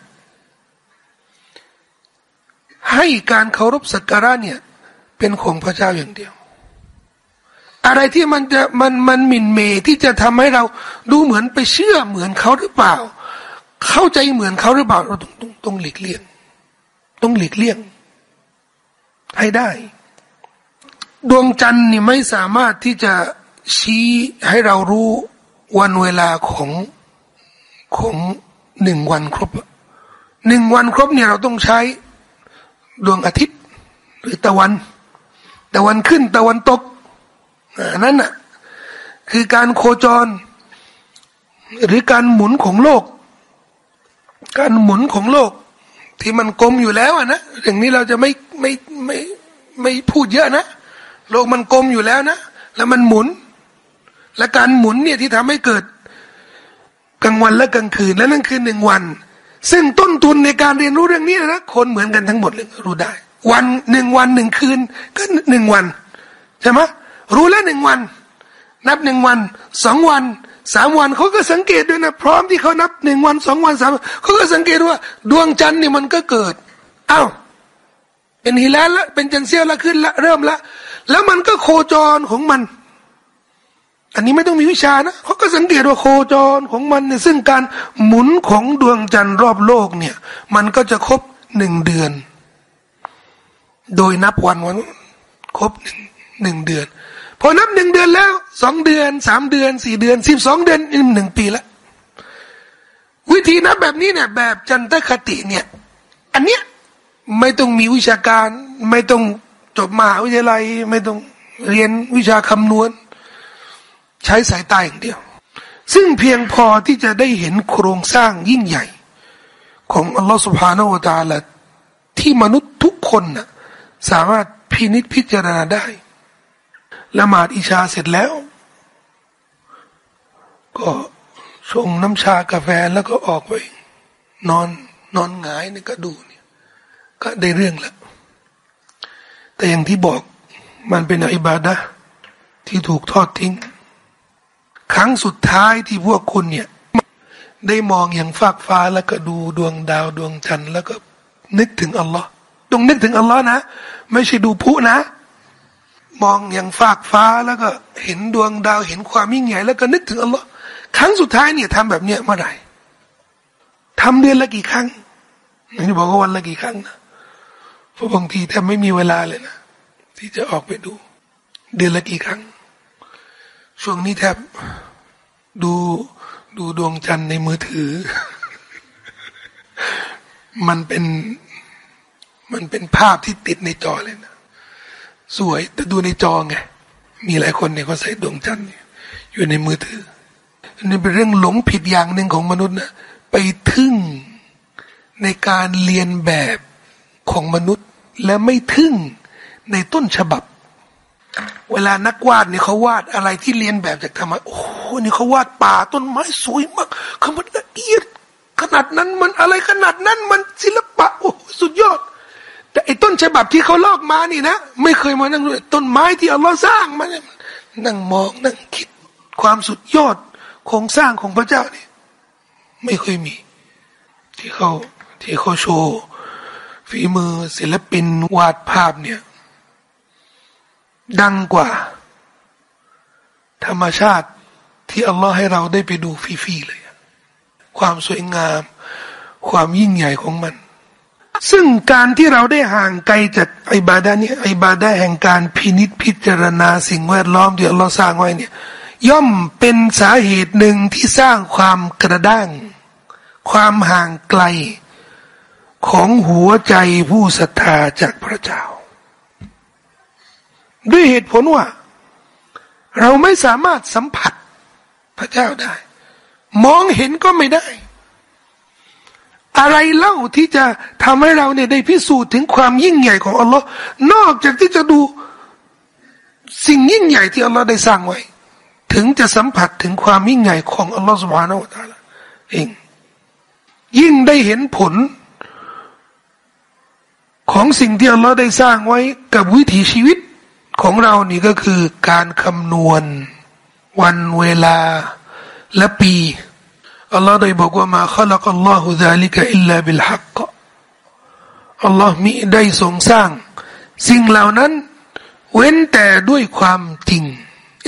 ให้การเคารพสักการะเนี่ย เป็นของพระเจ้าอย่างเดียว อะไรที่มันจะมันมันมินเมที่จะทำให้เราดูเหมือนไปเชื่อเหมือนเขาหรือเปล่า เข้าใจเหมือนเขาหรือเปล่าเราต้องต้องต้องหลีกเลี่ยง ต้องหลีกเลี่ยง ให้ได้ ดวงจันทร์นี่ไม่สามารถที่จะชี้ให้เรารู้วันเวลาของของหนึ่งวันครบหนึ่งวันครบเนี่ยเราต้องใช้ดวงอาทิตย์ หรือตะวัน ตะวันขึ้นตะวันตกนั่นน่ะคือการโคจร หรือการหมุนของโลก การหมุนของโลก ที่มันกลมอยู่แล้วอะนะอย่างนี้เราจะไม่ไม่ไม่ไม่พูดเยอะนะโลกมันกลมอยู่แล้วนะแล้วมันหมุน และการหมุนเนี่ยที่ทำให้เกิดกลางวันและกลางคืน และนั่นคือหนึ่งวัน ซึ่งต้นทุนในการเรียนรู้เรื่องนี้นะคนเหมือนกันทั้งหมดเลยรู้ได้ วันหนึ่งวันหนึ่งคืนก็หนึ่งวันใช่ไหมรู้แล้วหนึ่งวัน นับหนึ่งวันสองวัน สามวันเขาก็สังเกตด้วยนะพร้อมที่เขานับหนึ่งวันสองวันสามเขาก็สังเกตว่า ดวงจันทร์นี่มันก็เกิดอ้าวเป็นฮิลาละเป็นจันเซียวละขึ้นละเริ่มละ แล้วมันก็โคจรของมัน อันนี้ไม่ต้องมีวิชานะเขาก็สังเกตว่าโคจรของมันเนี่ยซึ่งการหมุนของดวงจันทร์รอบโลกเนี่ย มันก็จะครบหนึ่งเดือน โดยนับวันวันครบหนึ่งหนึ่งเดือน พอนับหนึ่งเดือนแล้วสองเดือนสามเดือนสี่เดือนสิบสองเดือนอีกหนึ่งปีละวิธีนับแบบนี้เนี่ยแบบจันทคติเนี่ย อันเนี้ยไม่ต้องมีวิชาการ ไม่ต้องจบมหาวิทยาลัย ไม่ต้องเรียนวิชาคำนวณ ใช้สายตาอย่างเดียว ซึ่งเพียงพอที่จะได้เห็นโครงสร้างยิ่งใหญ่ ของอัลลอฮฺสุบฮานาวตาละที่มนุษย์ทุกคนนะ่ะสามารถพินิจพิจารณาได้ ละหมาดอิชาเสร็จแล้ว ก็ชงน้ำชากาแฟแล้วก็ออกไป นอนนอนหงายนี่ก็ดูเนี่ย ก็ได้เรื่องแล้วแต่อย่างที่บอกมันเป็นอิบาดะที่ถูกทอดทิ้ง ครั้งสุดท้ายที่พวกคุณเนี่ย ได้มองอย่างฟากฟ้าแล้วก็ดูดวงดาวดวงจันทร์แล้วก็นึกถึงอัลลอฮ์ต้องนึกถึงอัลลอฮ์นะ ไม่ใช่ดูผู้นะ มองอย่างฟากฟ้าแล้วก็เห็นดวงดาวเห็นความยิ่งใหญ่แล้วก็นึกถึงอัลลอฮ์ครั้งสุดท้ายเนี่ยทำแบบเนี้ยเมื่อไหร่ทำเดือนละกี่ครั้งนี่บอกว่าวันละกี่ครั้งนะเพราะบางทีแทบไม่มีเวลาเลยนะที่จะออกไปดู เดือนละกี่ครั้ง ช่วงนี้แทบดูดูดวงจันทร์ในมือถือ มันเป็นมันเป็นภาพที่ติดในจอเลยนะ สวยแต่ดูในจอไงมีหลายคนเนี่ยเขาใส่ดวงจันทร์อยู่ในมือถือนี่เป็นเรื่องหลงผิดอย่างหนึ่งของมนุษย์นะไปทึ่งในการเรียนแบบของมนุษย์ และไม่ทึ่งในต้นฉบับ เวลานักวาดเนี่ยเขาวาดอะไรที่เรียนแบบจากธรรมะโอ้โหนี่เขาวาดป่าต้นไม้สวยมากเขามันละเอียดขนาดนั้นมันอะไรขนาดนั้นมันศิลปะโอ้สุดยอด ฉบับที่เขาลอกมานี่นะ ไม่เคยมานั่งดูต้นไม้ที่อัลลอฮ์สร้างมาเนี่ยนั่งมองนั่งคิดความสุดยอดโครงสร้างของพระเจ้านี่ไม่เคยมี ที่เขาที่เขาโชว์ฝีมือศิลปินวาดภาพเนี่ย ดังกว่า ธรรมชาติที่อัลลอฮ์ให้เราได้ไปดูฟรีๆเลย ความสวยงาม ความยิ่งใหญ่ของมัน ซึ่งการที่เราได้ห่างไกลจากไอบาดานี้ไอบาดาแห่งการพินิษพิจารณาสิ่งแวดล้อมที่อัลลอฮ์สร้างไว้เนี่ย ย่อมเป็นสาเหตุหนึ่งที่สร้างความกระด้าง ความห่างไกล ของหัวใจผู้ศรัทธาจากพระเจ้า ด้วยเหตุผลว่า เราไม่สามารถสัมผัสพระเจ้าได้ มองเห็นก็ไม่ได้ อะไรเล่าที่จะทำให้เราเนี่ยได้พิสูจน์ถึงความยิ่งใหญ่ของอัลลอฮ์นอกจากที่จะดูสิ่งยิ่งใหญ่ที่อัลลอฮ์ได้สร้างไว้ ถึงจะสัมผัสถึงความยิ่งใหญ่ของอัลลอฮ์สุบฮานาวะตาลาเองยิ่งได้เห็นผล ของสิ่งที่อัลลอฮ์ได้สร้างไว้กับวิถีชีวิตของเรานี่ก็คือการคำนวณ วันเวลาและปี อัลลอฮ์ได้บอกว่ามาขลักอัลลอฮุซาลิกะอิลลาบิลฮักอัลลอฮ์มิได้ทรงสร้าง สิ่งเหล่านั้น เว้นแต่ด้วยความจริง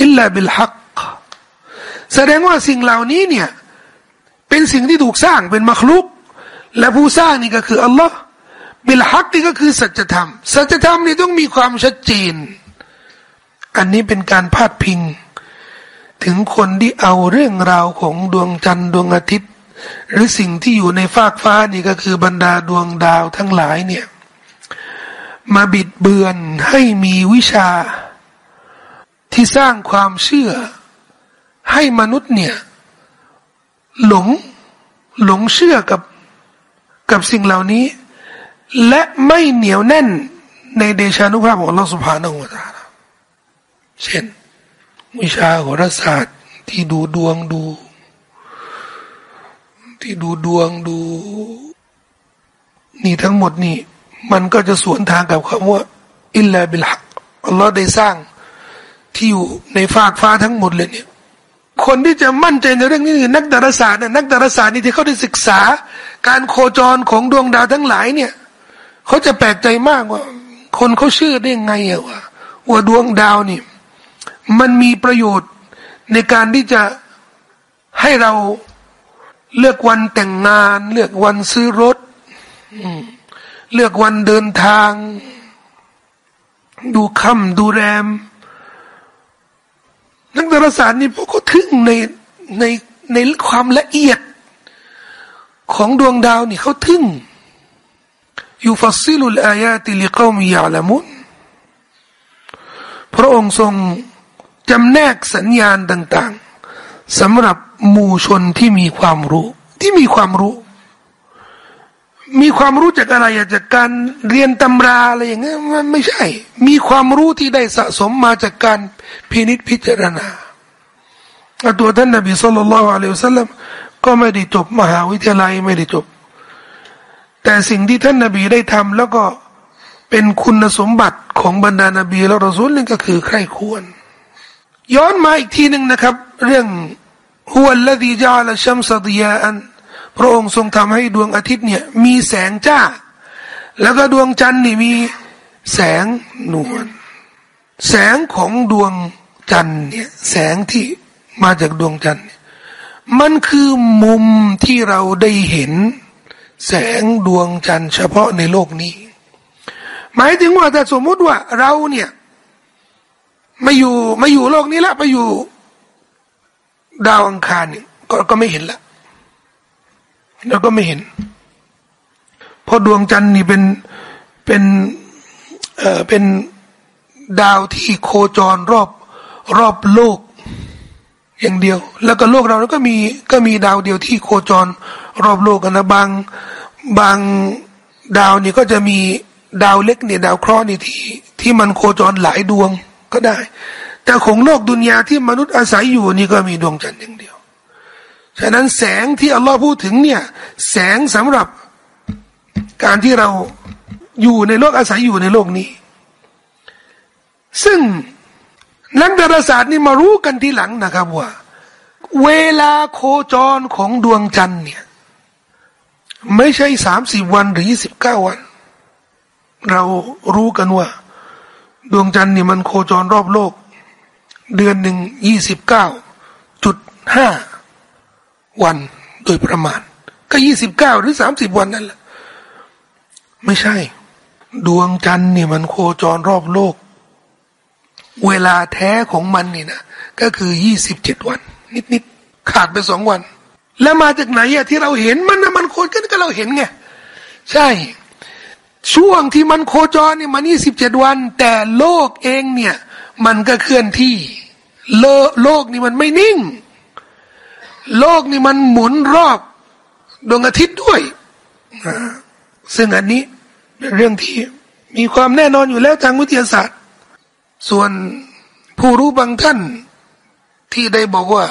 อิลลาบิลฮักแสดงว่าสิ่งเหล่านี้เนี่ยเป็นสิ่งที่ถูกสร้างเป็นมัคลุก และผู้สร้างนี่ก็คืออัลลอฮ์บิลฮักนี่ก็คือสัจธรรม สัจธรรมนี่ต้องมีความชัดเจน อันนี้เป็นการพาดพิง ถึงคนที่เอาเรื่องราวของดวงจันทร์ดวงอาทิตย์ หรือสิ่งที่อยู่ในฟากฟ้านี่ก็คือบรรดาดวงดาวทั้งหลายเนี่ย มาบิดเบือนให้มีวิชา ที่สร้างความเชื่อ ให้มนุษย์เนี่ย หลงหลงเชื่อกับกับสิ่งเหล่านี้ และไม่เหนียวแน่นในเดชานุภาพของเราสุภาพนองตาเช่น วิชาโหราศาสตร์ ที่ดูดวงดู ที่ดูดวงดู นี่ทั้งหมดนี่ มันก็จะสวนทางกับคำว่า อิลลาบิลฮักอัลลอฮ์ได้สร้าง ที่อยู่ในฟากฟ้าทั้งหมดเลยเนี่ยคนที่จะมั่นใจในเรื่องนี้คือนักดาราศาสตร์นักดาราศาสตร์นี่ที่เขาได้ศึกษา การโคจรของดวงดาวทั้งหลายเนี่ยเขาจะแปลกใจมากว่า คนเขาเชื่อได้ไงอะว่าว่าดวงดาวนี่ มันมีประโยชน์ในการที่จะให้เราเลือกวันแต่งงาน เลือกวันซื้อรถเลือกวันเดินทาง ดูค่ำดูแรม นักดาราศาสตร์นี่พวกเขาทึ่งในในในความละเอียด ของดวงดาวนี่เขาทึ่งยูฟัสซิลุลอายาติลิกอมียาละมุนพระองค์ทรง จำแนกสัญญาณต่างๆสำหรับหมู่ชนที่มีความรู้ ที่มีความรู้ มีความรู้จากอะไรจากการเรียนตำราอะไรอย่างเงี้ยมันไม่ใช่ มีความรู้ที่ได้สะสมมาจากการพินิจพิจารณาตัวท่านนบีสุลต่านละอัลลอฮฺสัลลัมก็ไม่ได้จบมหาวิทยาลัยไม่ได้จบ แต่สิ่งที่ท่านนบีได้ทำแล้วก็เป็นคุณสมบัติของบรรดานบีและรอซูลนั่นก็คือใครควร ย้อนมาอีกทีหนึ่งนะครับ เรื่องฮุวลลดีจาละชัมสดียอันพระองค์ทรงทำให้ดวงอาทิตย์เนี่ยมีแสงจ้า แล้วก็ดวงจันทร์นี่มีแสงนวลแสงของดวงจันทร์เนี่ยแสงที่มาจากดวงจันทร์มันคือมุมที่เราได้เห็น แสงดวงจันทร์เฉพาะในโลกนี้ หมายถึงว่าแต่สมมุติว่าเราเนี่ย ไม่อยู่ไม่อยู่โลกนี้ละไปอยู่ ดาวอังคารนี่ก็ก็ไม่เห็นละแล้วก็ไม่เห็น เพราะดวงจันทร์นี่เป็นเป็นเอ่อเป็นดาวที่โคจรรอบรอบโลก อย่างเดียว แล้วก็โลกเราก็มีก็มีดาวเดียวที่โคจรรอบโลกกันนะบางบางดาวนี่ก็จะมีดาวเล็กเนี่ยดาวเคราะห์นี่ที่ที่มันโคจรหลายดวง ก็ได้ แต่ของโลกดุนยาที่มนุษย์อาศัยอยู่นี่ก็มีดวงจันทร์อย่างเดียว ฉะนั้นแสงที่อัลลอฮ์พูดถึงเนี่ย แสงสำหรับการที่เราอยู่ในโลกอาศัยอยู่ในโลกนี้ ซึ่งนักดาราศาสตร์นี่มารู้กันทีหลังนะครับว่า เวลาโคจรของดวงจันทร์เนี่ย ไม่ใช่สามสิบวันหรือยี่สิบเก้าวัน เรารู้กันว่า ดวงจันทร์นี่มันโคจรรอบโลก เดือนหนึ่งยี่สิบเก้าจุดห้าวันโดยประมาณ ก็ยี่สิบเก้าหรือสามสิบวันนั่นแหละไม่ใช่ ดวงจันทร์นี่มันโคจรรอบโลก เวลาแท้ของมันนี่นะก็คือยี่สิบเจ็ดวัน นิดๆขาดไปสองวัน แล้วมาจากไหนอะที่เราเห็นมันนะมันโคจรก็เราเห็นไงใช่ ช่วงที่มันโคจรเนี่ยมันยี่สิบเจ็ดวัน แต่โลกเองเนี่ย มันก็เคลื่อนที่ โลโลกนี่มันไม่นิ่ง โลกนี่มันหมุนรอบดวงอาทิตย์ด้วยซึ่งอันนี้เป็นเรื่องที่มีความแน่นอนอยู่แล้วทางวิทยาศาสตร์ ส่วนผู้รู้บางท่าน ที่ได้บอกว่า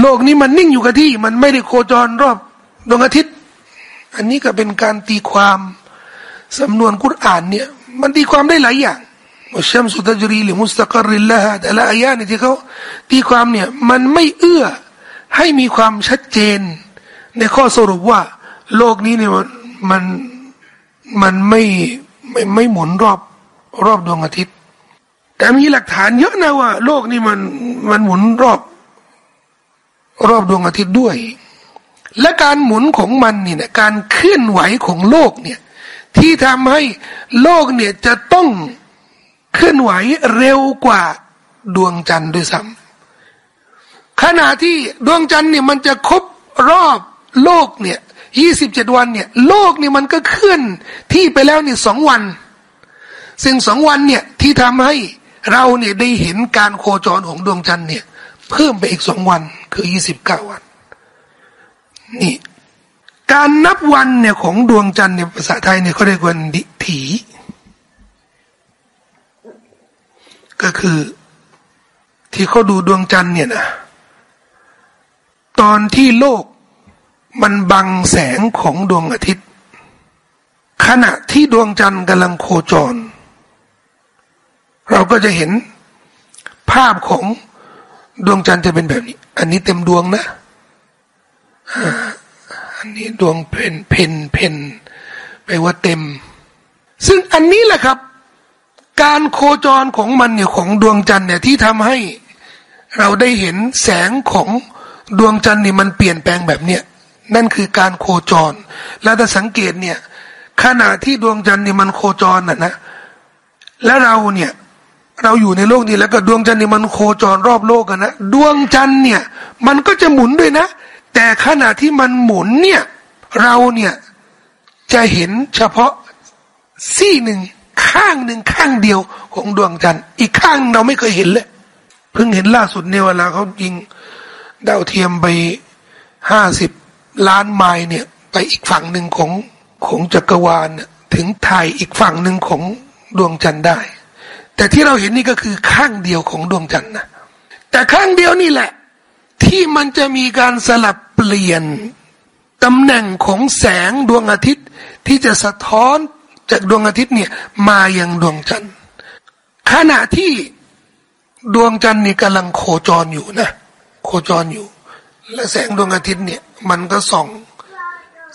โลกนี้มันนิ่งอยู่กับที่ มันไม่ได้โคจรรอบดวงอาทิตย์ อันนี้ก็เป็นการตีความ สำนวนกุรอานเนี่ยมันตีความได้หลายอย่างมุชัมสุตจรีหรือมุสตะกริลละแต่ละอายะนี่ที่เขาตีความเนี่ยมันไม่เอื้อให้มีความชัดเจน ในข้อสรุปว่า โลกนี้เนี่ยมันมันไม่ไม่ไม่หมุนรอบรอบดวงอาทิตย์ แต่มีหลักฐานเยอะนะว่า โลกนี้มันมันหมุนรอบ รอบดวงอาทิตย์ด้วย และการหมุนของมันนี่นะการเคลื่อนไหวของโลกเนี่ย ที่ทำให้โลกเนี่ยจะต้องเคลื่อนไหวเร็วกว่าดวงจันทร์ด้วยซ้ำขณะที่ดวงจันทร์เนี่ยมันจะครบรอบโลกเนี่ยยี่สิบเจ็ดวันเนี่ย โลกเนี่ยมันก็เคลื่อนที่ไปแล้วเนี่ยสองวัน ซึ่งสองวันเนี่ยที่ทำให้เราเนี่ยได้เห็นการโคจรของดวงจันทร์เนี่ย เพิ่มไปอีกสองวันคือยี่สิบเก้าวัน นี่ การนับวันเนี่ยของดวงจันทร์เนี่ยภาษาไทยเนี่ยเขาเรียกวันดิถีก็คือ ที่เขาดูดวงจันทร์เนี่ยนะตอนที่โลกมันบังแสงของดวงอาทิตย์ ขณะที่ดวงจันทร์กำลังโคจร เราก็จะเห็นภาพของดวงจันทร์จะเป็นแบบนี้ อันนี้เต็มดวงนะ อันนี้ดวงเพนเพนเพนไปว่าเต็ม ซึ่งอันนี้แหละครับ การโคจรของมันเนี่ยของดวงจันทร์เนี่ยที่ทำให้ เราได้เห็นแสงของดวงจันทร์นี่มันเปลี่ยนแปลงแบบเนี้ยนั่นคือการโคจร แล้วถ้าสังเกตเนี่ยขณะที่ดวงจันทร์นี่มันโคจรน่ะนะและเราเนี่ยเราอยู่ในโลกนี้แล้วก็ดวงจันทร์นี่มันโคจรรอบโลกกันนะดวงจันทร์เนี่ย มันก็จะหมุนด้วยนะ แต่ขณะที่มันหมุนเนี่ยเราเนี่ยจะเห็นเฉพาะซี่หนึ่งข้างหนึ่งข้างเดียวของดวงจันทร์อีกข้างเราไม่เคยเห็นเลย เพิ่งเห็นล่าสุดในเวลาเขายิงดาวเทียมไปห้าสิบล้านไมล์เนี่ย ไปอีกฝั่งหนึ่งของของจักรวาลถึงไทยอีกฝั่งหนึ่งของดวงจันทร์ได้ แต่ที่เราเห็นนี่ก็คือข้างเดียวของดวงจันทร์นะแต่ข้างเดียวนี่แหละ ที่มันจะมีการสลับเปลี่ยนตำแหน่งของแสงดวงอาทิตย์ที่จะสะท้อนจากดวงอาทิตย์เนี่ยมาอย่างดวงจันทร์ขณะที่ดวงจันทร์นี่กำลังโคจรอยู่นะ โคจรอยู่ และแสงดวงอาทิตย์เนี่ย มันก็ส่อง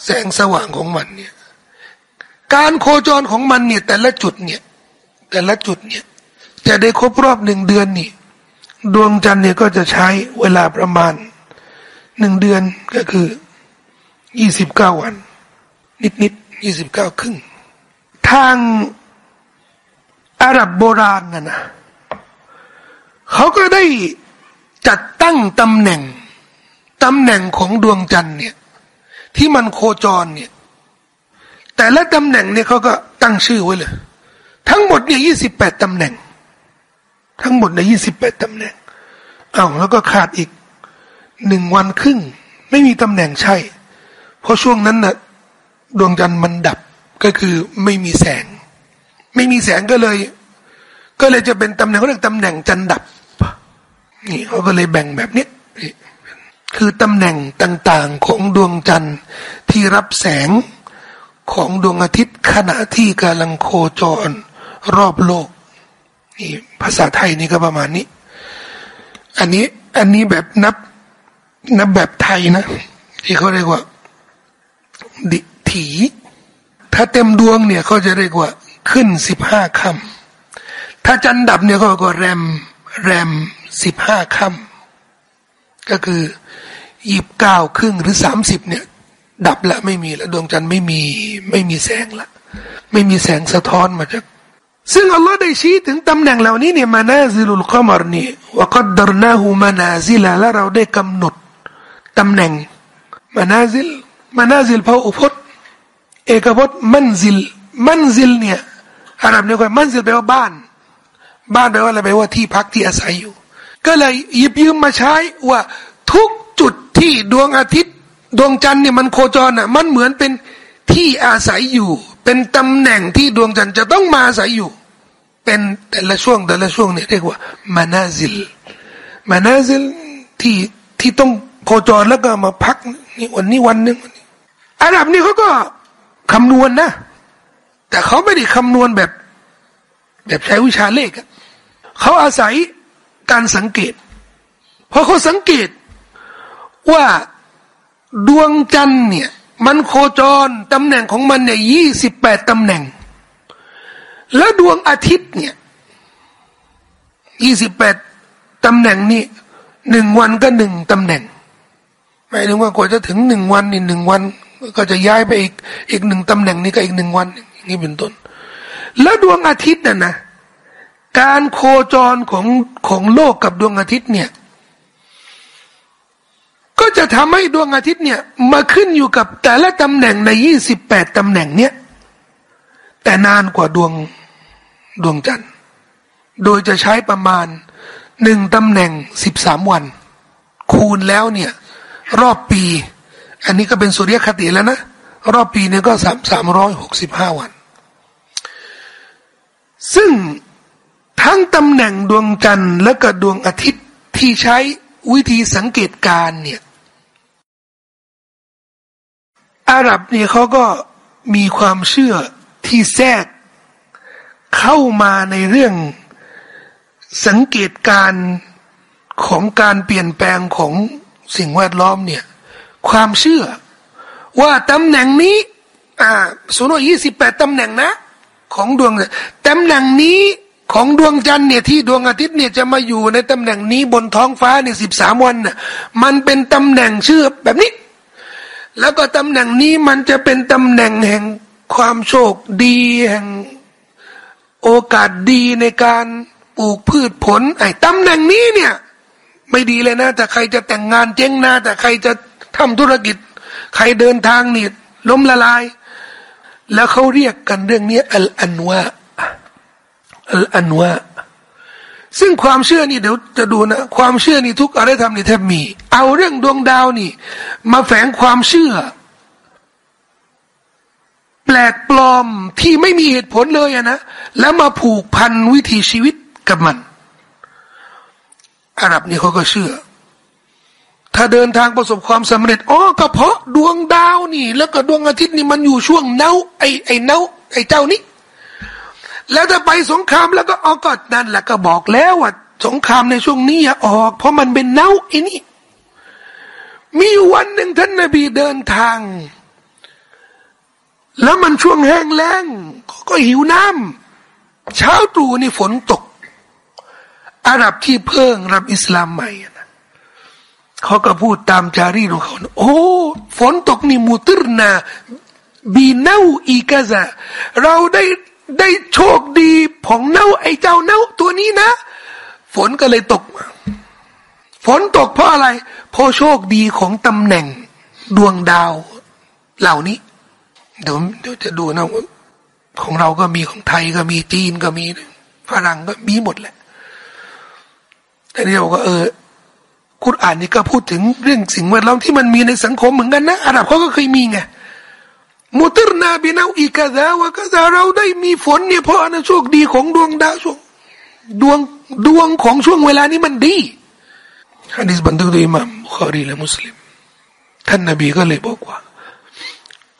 แสงสว่างของมันเนี่ย การโคจรของมันเนี่ย แต่ละจุดเนี่ย แต่ละจุดเนี่ย จะได้ครบรอบหนึ่งเดือนนี่ ดวงจันทร์เนี่ยก็จะใช้เวลาประมาณหนึ่งเดือนก็คือยี่สิบเก้าวัน นิดนิดยี่สิบเก้าครึ่ง ทางอาหรับโบราณน่ะนะเขาก็ได้จัดตั้งตำแหน่งตำแหน่งของดวงจันทร์เนี่ยที่มันโคจรเนี่ย แต่ละตำแหน่งเนี่ยเขาก็ตั้งชื่อไว้เลย ทั้งหมดเนี่ยยี่สิบแปดตำแหน่ง ทั้งหมดในยี่สิบแปดตำแหน่งเอา้าแล้วก็ขาดอีกหนึ่งวันครึ่ง ไม่มีตำแหน่งใช่ เพราะช่วงนั้นนะ่ะดวงจันทร์มันดับก็คือไม่มีแสง ไม่มีแสงก็เลย ก็เลยจะเป็นตำแหน่งเขาเรียกตำแหน่งจันดับนี่เขาก็เลยแบ่งแบบนี้คือตำแหน่งต่างๆของดวงจันทร์ที่รับแสงของดวงอาทิตย์ขณะที่กำลังโคจรรอบโลก นี่ภาษาไทยนี่ก็ประมาณนี้ อันนี้อันนี้แบบนับนับแบบไทยนะ ที่เขาเรียกว่า ดิถี ถ้าเต็มดวงเนี่ยเขาจะเรียกว่า ขึ้นสิบห้าคำถ้าจันดับเนี่ยเขาก็แรมแรมสิบห้าคำก็คือยี่บเก้าครึ่งหรือสามสิบเนี่ย ดับละไม่มีละดวงจันทร์ไม่มีไม่มีแสงละ ไม่มีแสงสะท้อนมาจาก ซึ่งอัลลอฮ์ได้ชี้ถึงตำแหน่งเหล่านี้เนี่ยمنازل القمر นี่ว่า قدرناه منازل และเราได้กำหนดตำแหน่งมานาซิลมานาซิลพระอุพจน์เอกพจน์มันซิลมันซิลเนี่ยอาหรับเนี่ยก็ منزل แปลว่าบ้าน บ้านแปลว่าอะไรแปลว่าที่พักที่อาศัยอยู่ ก็เลยหยิบยืมมาใช้ว่าทุกจุดที่ดวงอาทิตย์ ดวงจันทร์เนี่ยมันโคจรอะมันเหมือนเป็นที่อาศัยอยู่ เป็นตำแหน่งที่ดวงจันทร์จะต้องมาอาศัยอยู่ เป็นแต่ละช่วงแต่ละช่วงเนี่ยเรียกว่ามานาซิลมานาซิลที่ที่ต้องโคจรแล้วก็มาพักนี่วันนี้วันหนึ่งอาหรับนี่เขาก็คำนวณนนะ แต่เขาไม่ได้คำนวณแบบ แบบใช้วิชาเลขเขาอาศัยการสังเกตพอเขาสังเกตว่าดวงจันทร์เนี่ย มันโคจรตำแหน่งของมันเนี่ยยี่สิบแปดตำแหน่ง แล้วดวงอาทิตย์เนี่ยยี่สิบแปดตำแหน่งนี่หนึ่งวันก็หนึ่งตำแหน่งหมายถึงว่ากว่าจะถึงหนึ่งวันนี่หนึ่งวัน ก็จะย้ายไปอีกอีกหนึ่งตำแหน่งนี่ก็อีกหนึ่งวันอย่างนี้เป็นต้น แล้วดวงอาทิตย์น่ะนะ การโคจรของของโลกกับดวงอาทิตย์เนี่ย ก็จะทำให้ดวงอาทิตย์เนี่ย มาขึ้นอยู่กับแต่ละตำแหน่งในยี่สิบแปดตำแหน่งเนี่ย แต่นานกว่าดวงดวงจันทร์ โดยจะใช้ประมาณหนึ่งตำแหน่งสิบสามวัน คูณแล้วเนี่ย รอบปี อันนี้ก็เป็นสุริยคติแล้วนะ รอบปีเนี่ยก็สามสามร้อยหกสิบห้าวัน ซึ่งทั้งตำแหน่งดวงจันทร์และก็ดวงอาทิตย์ที่ใช้ วิธีสังเกตการเนี่ย อาหรับเนี่ยเขาก็มีความเชื่อที่แทรก เข้ามาในเรื่องสังเกตการของการเปลี่ยนแปลงของสิ่งแวดล้อมเนี่ย ความเชื่อ ว่าตำแหน่งนี้ อ่าศูนย์ยี่สิบแปดตำแหน่งนะ ของดวงตำแหน่งนี้ ของดวงจันทร์เนี่ยที่ดวงอาทิตย์เนี่ยจะมาอยู่ในตำแหน่งนี้บนท้องฟ้าเนี่ยสิบสามวันน่ะมันเป็นตำแหน่งชื่อแบบนี้ แล้วก็ตำแหน่งนี้มันจะเป็นตำแหน่งแห่งความโชคดีแห่งโอกาสดีในการปลูกพืชผล ไอ้ตำแหน่งนี้เนี่ย ไม่ดีเลยนะแต่ใครจะแต่งงานเจ๊งนะแต่ใครจะทำธุรกิจ ใครเดินทางนี่ล้มละลาย แล้วเขาเรียกกันเรื่องนี้อัลอันวา อัลอันวาซึ่งความเชื่อนี่เดี๋ยวจะดูนะ ความเชื่อนี่ทุกอะไรทำนี่แทบมี เอาเรื่องดวงดาวนี่ มาแฝงความเชื่อ แปลกปลอมที่ไม่มีเหตุผลเลยนะ แล้วมาผูกพันวิถีชีวิตกับมัน อาหรับนี่เขาก็เชื่อ ถ้าเดินทางประสบความสำเร็จอ๋อก็เพราะดวงดาวนี่ แล้วก็ดวงอาทิตย์นี่มันอยู่ช่วงเนาไอไอเนาไอเจ้านี้ แล้วถ้าไปสงครามแล้วก็ออกก็นั่นแหละก็บอกแล้วว่าสงครามในช่วงนี้อย่าออก เพราะมันเป็นเน่าอินี่มีวันหนึ่งท่านนบีเดินทาง แล้วมันช่วงแห้งแล้งก็หิวน้ำเช้าตรู่นี่ฝนตก อาหรับที่เพิ่งรับอิสลามใหม่นะเขาก็พูดตามจารีของเขา โอ้ ฝนตกนี่มุตรนา บีเนาอีกะซะเราได้ ได้โชคดีของเน่าไอ้เจ้าเน่าตัวนี้นะ ฝนก็เลยตก ฝนตกเพราะอะไร เพราะโชคดีของตำแหน่งดวงดาวเหล่านี้ เดี๋ยวเดี๋ยวจะดูนะของเราก็มีของไทยก็มีจีนก็มีฝรั่งก็มีหมดแหละ แต่เดียวก็เออคุณอ่านนี่ก็พูดถึงเรื่องสิ่งแวดล้อมที่มันมีในสังคมเหมือนกันนะอาหรับเขาก็เคยมีไง มุตรนาบินาอีกาซาวะกาซาเราได้มีฝนเนี่ยเพราะอนโชคดีของดวงดาวช่วงดวงดวงของช่วงเวลานี้มันดีฮะดิษบันทึกโดยอิมามบุคารีและมุสลิมท่านนบีก็เลยบอกว่า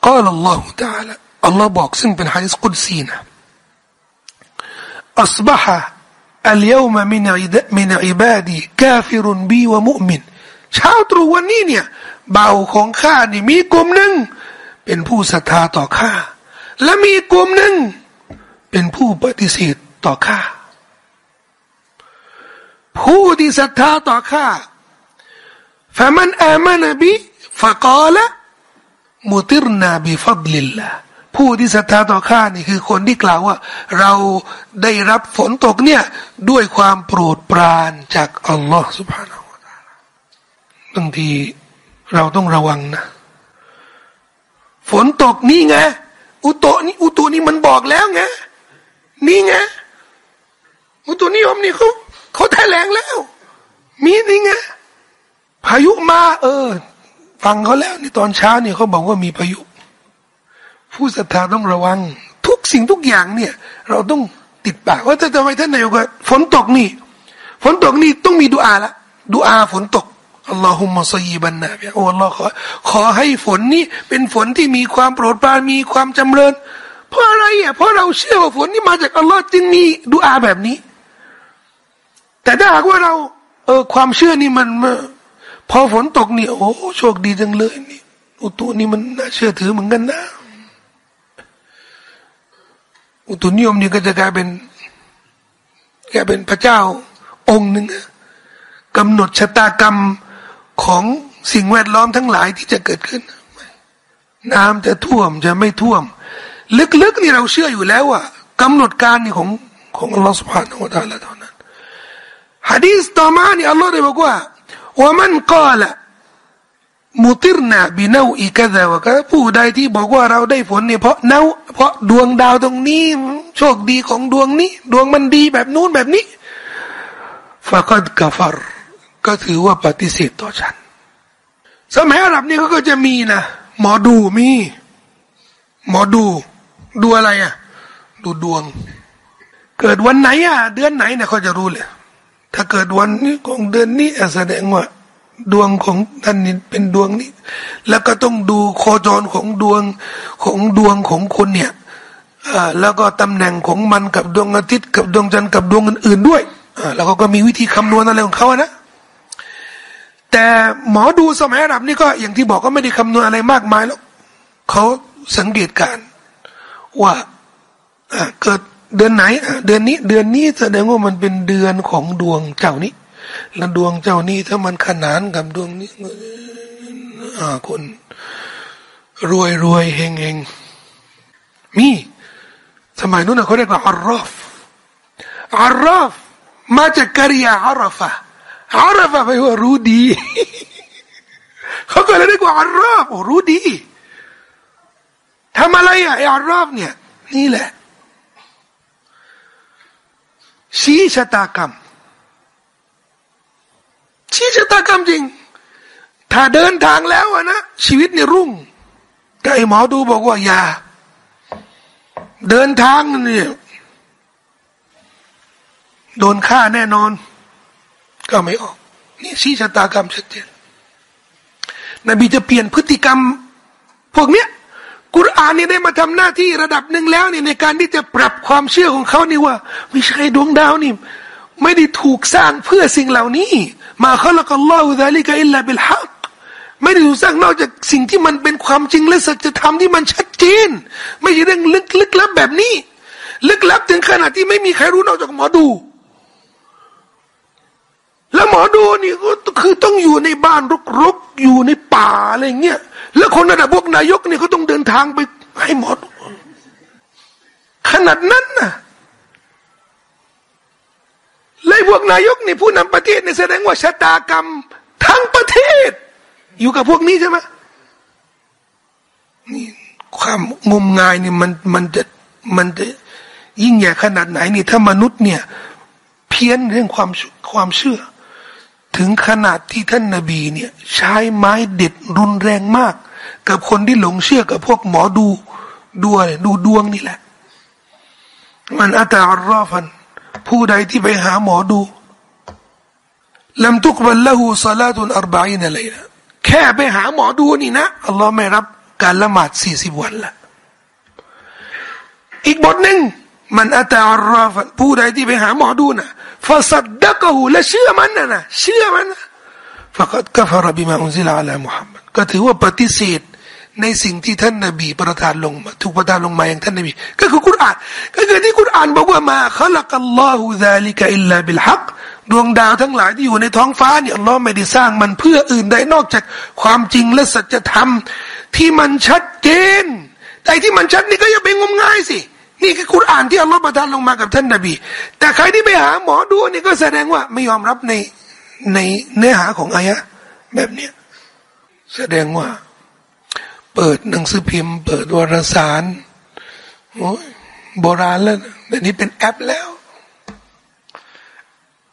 قال الله تعالى อัลลอฮ์บอกซึ่งเป็นฮะดิษกุดซีนะ أصبح اليوم من من عبادي كافر بي ومؤمن เช้าตรู่วันนี้เนี่ยเบาของข้านี่มีกลุ่มหนึ่ง เป็นผู้ศรัทธาต่อข้า และมีกลุ่มหนึ่งเป็นผู้ปฏิเสธต่อข้า ผู้ที่ศรัทธาต่อข้าฟะมันอามันบีฟะกาละมุติรนาบิฟัดลิลละผู้ที่ศรัทธาต่อข้านี่คือคนที่กล่าวว่า เราได้รับฝนตกเนี่ย ด้วยความโปรดปรานจากอัลลอฮ์ سبحانه และ تعالى บางทีเราต้องระวังนะ ฝนตกนี่ไงอุตุนี่อุตุนี่มันบอกแล้วไงนี่ไงอุตุนิยมนี่เขาเขาแถลงแล้ว มีนี่ไงพายุมา เออ ฟังเขาแล้วในตอนเช้านี่เขาบอกว่ามีพายุ ผู้ศรัทธาต้องระวัง ทุกสิ่งทุกอย่างเนี่ย เราต้องติดปากว่าจะทำไมท่านนายกฝนตกนี่ ฝนตกนี่ต้องมีดุอาละดุอาฝนตก อัลลอฮุมะซยีบันนะโอ้อัลลอฮ์ขอขอให้ฝนนี้เป็นฝนที่มีความโปรดปรานมีความจำเริญ เพราะอะไรอะเพราะเราเชื่อว่าฝนนี้มาจากอัลลอฮ์จึงมีดุอาแบบนี้ แต่ถ้าหากว่าเรา เออความเชื่อนี่มัน พอฝนตกนี่โอ้โชคดีจังเลยนี่อุตุนี่มันน่าเชื่อถือเหมือนกันนะอุตุนิยมนี่ก็จะกลายเป็นกลายเป็นพระเจ้าองค์หนึ่งกำหนดชะตากรรม ของสิ่งแวดล้อมทั้งหลายที่จะเกิดขึ้น น้ำจะท่วมจะไม่ท่วม ลึกๆนี่เราเชื่ออยู่แล้วว่ากำหนดการนี่ของของอัลลอฮฺสุบฮานาอัลลอฮฺเท่านั้นฮะดีสต่อมานี่อัลลอฮฺได้บอกว่าว่ามันกล่าวมุติรนาบินาอีกแะวก็ผู้ใดที่บอกว่าเราได้ฝนเนี่ยเพราะเนาเพราะดวงดาวตรงนี้ โชคดีของดวงนี้ ดวงมันดีแบบนู้นแบบนี้ฟะกัดกฟร ก็ถือว่าปฏิเสธต่อฉัน สมัยอาหรับนี่เขาก็จะมีนะหมอดูมี หมอดู ดูอะไรอะ ดูดวง เกิดวันไหนอะ เดือนไหนเนี่ยเขาจะรู้เลย ถ้าเกิดวันนี้ของเดือนนี้แสดงว่า ดวงของท่านนี่เป็นดวงนี้ แล้วก็ต้องดูโคจรของดวงของดวงของคนเนี่ยแล้วก็ตำแหน่งของมันกับดวงอาทิตย์กับดวงจันทร์กับดวงอื่นๆด้วยแล้วเขาก็มีวิธีคำนวณอะไรของเขาอะนะ แต่หมอดูสมัยอาหรับนี่ก็อย่างที่บอกก็ไม่ได้คำนวณอะไรมากมายแล้วเขาสังเกตการว่าเกิดเดือนไหน เดือนนี้ เดือนนี้แสดงว่ามันเป็นเดือนของดวงเจ้านี้ แล้วดวงเจ้านี้ถ้ามันขนานกับดวงนี้คนรวยรวยเฮงเฮงมีสมัยนู้นเขาเรียกว่าอารอฟอารอฟมาจากกริยาอารฟะ อารฟะแปลว่ารู้ดี เขาก็เลยเรียกว่าอารอฟรู้ดีทำอะไรอะออารอฟเนี่ย นี่แหละ ชี้ชะตากรรม ชี้ชะตากรรมจริง ถ้าเดินทางแล้วนะชีวิตเนี่ยรุ่ง แต่ไอหมอดูบอกว่าอย่า เดินทางเนี่ยโดนฆ่าแน่นอน ก็ไม่ออก นี่ชี้ชะตากรรมชัดเจนนบีจะเปลี่ยนพฤติกรรม พวกเนี้ยกุรอานนี่ได้มาทำหน้าที่ระดับหนึ่งแล้วนี่ในการที่จะปรับความเชื่อของเขานี่ว่าไม่ใช่ดวงดาวนี่ไม่ได้ถูกสร้างเพื่อสิ่งเหล่านี้ มาขลักอัลลอฮฺดะลิกอิลลาบิลฮักไม่ได้ถูกสร้างนอกจากสิ่งที่มันเป็นความจริงและสัจธรรมที่มันชัดเจน ไม่ใช่เรื่องลึกลึกลับแบบนี้ ลึกลับถึงขนาดที่ไม่มีใครรู้นอกจากหมอดู แล้วหมอดูนี่ก็คือต้องอยู่ในบ้านรกๆอยู่ในป่าอะไรเงี้ยแล้วคนระดับพวกนายกนี่เขาต้องเดินทางไปให้หมอดูขนาดนั้นน่ะเลยพวกนายกนี่ผู้นำประเทศนี่แสดงว่าชะตากรรมทั้งประเทศ อยู่กับพวกนี้ใช่ไหมนี่ความงมงายนี่มันมันจะมันจะยิ่งใหญ่ขนาดไหนนี่ถ้ามนุษย์เนี่ย เพี้ยนเรื่องความความเชื่อ ถึงขนาดที่ท่านนาบีเนี่ย ใช้ไม้เด็ดรุนแรงมาก กับคนที่หลงเชื่อกับพวกหมอดูดูอะไรดูดวงนี่แหละ มันอัตารอฟัน ผู้ใดที่ไปหาหมอดูลำทุกวันละหูสลาตุนอัรบาอินอะไรนะแค่ไปหาหมอดูนี่นะอัลลอฮ์ไม่รับการละหมาดสี่สิบวันละอีกบทหนึ่ง มันอัตอาราฟผู้ใดที่ไปหาหมอดูนะฟาสัดดักหูและเชื่อมันนะนะเชื่อมันนะفقد كفر بما أنزل على محمد ก็ถือว่าปฏิเสธในสิ่งที่ท่านนบีประทานลงมาถูกประทานลงมาอย่างท่านนบีก็คือกุรอานก็คือที่กุรอานบอกว่าما خلق الله ذلك إلا بالحق ดวงดาวทั้งหลายที่อยู่ในท้องฟ้าเนี่ยอัลลอฮ์ไม่ได้สร้างมันเพื่ออื่นใดนอกจากความจริงและสัจธรรม ที่มันชัดเจนแต่ที่มันชัดนี่ก็อย่าไปงมงายสิ นี่คือกุรานที่อัลลอฮ์ประทานลงมากับท่านนบี แต่ใครที่ไปหาหมอดูนี่ก็แสดงว่าไม่ยอมรับในในเนื้อหาของอายะแบบเนี้ยแสดงว่า เปิดหนังสือพิมพ์ เปิดวารสารโอ้ยโบราณแล้วแต่นี้เป็นแอปแล้ว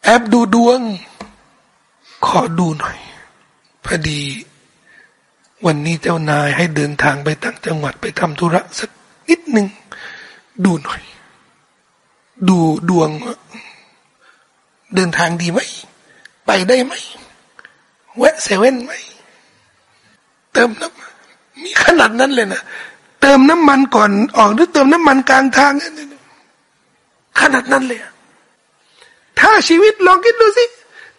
แอปดูดวง ขอดูหน่อยพอดี วันนี้เจ้านายให้เดินทางไปต่างจังหวัดไปทำธุระสักนิดหนึ่ง ดูหน่อย ดูดวง เดินทางดีไหม ไปได้ไหมแวะเซเว่นไหม เติมน้ำมีขนาดนั้นเลยนะเติมน้ำมันก่อนออกหรือเติมน้ำมันกลางทาง ขนาดนั้นเลย ถ้าชีวิตลองคิดดูสิ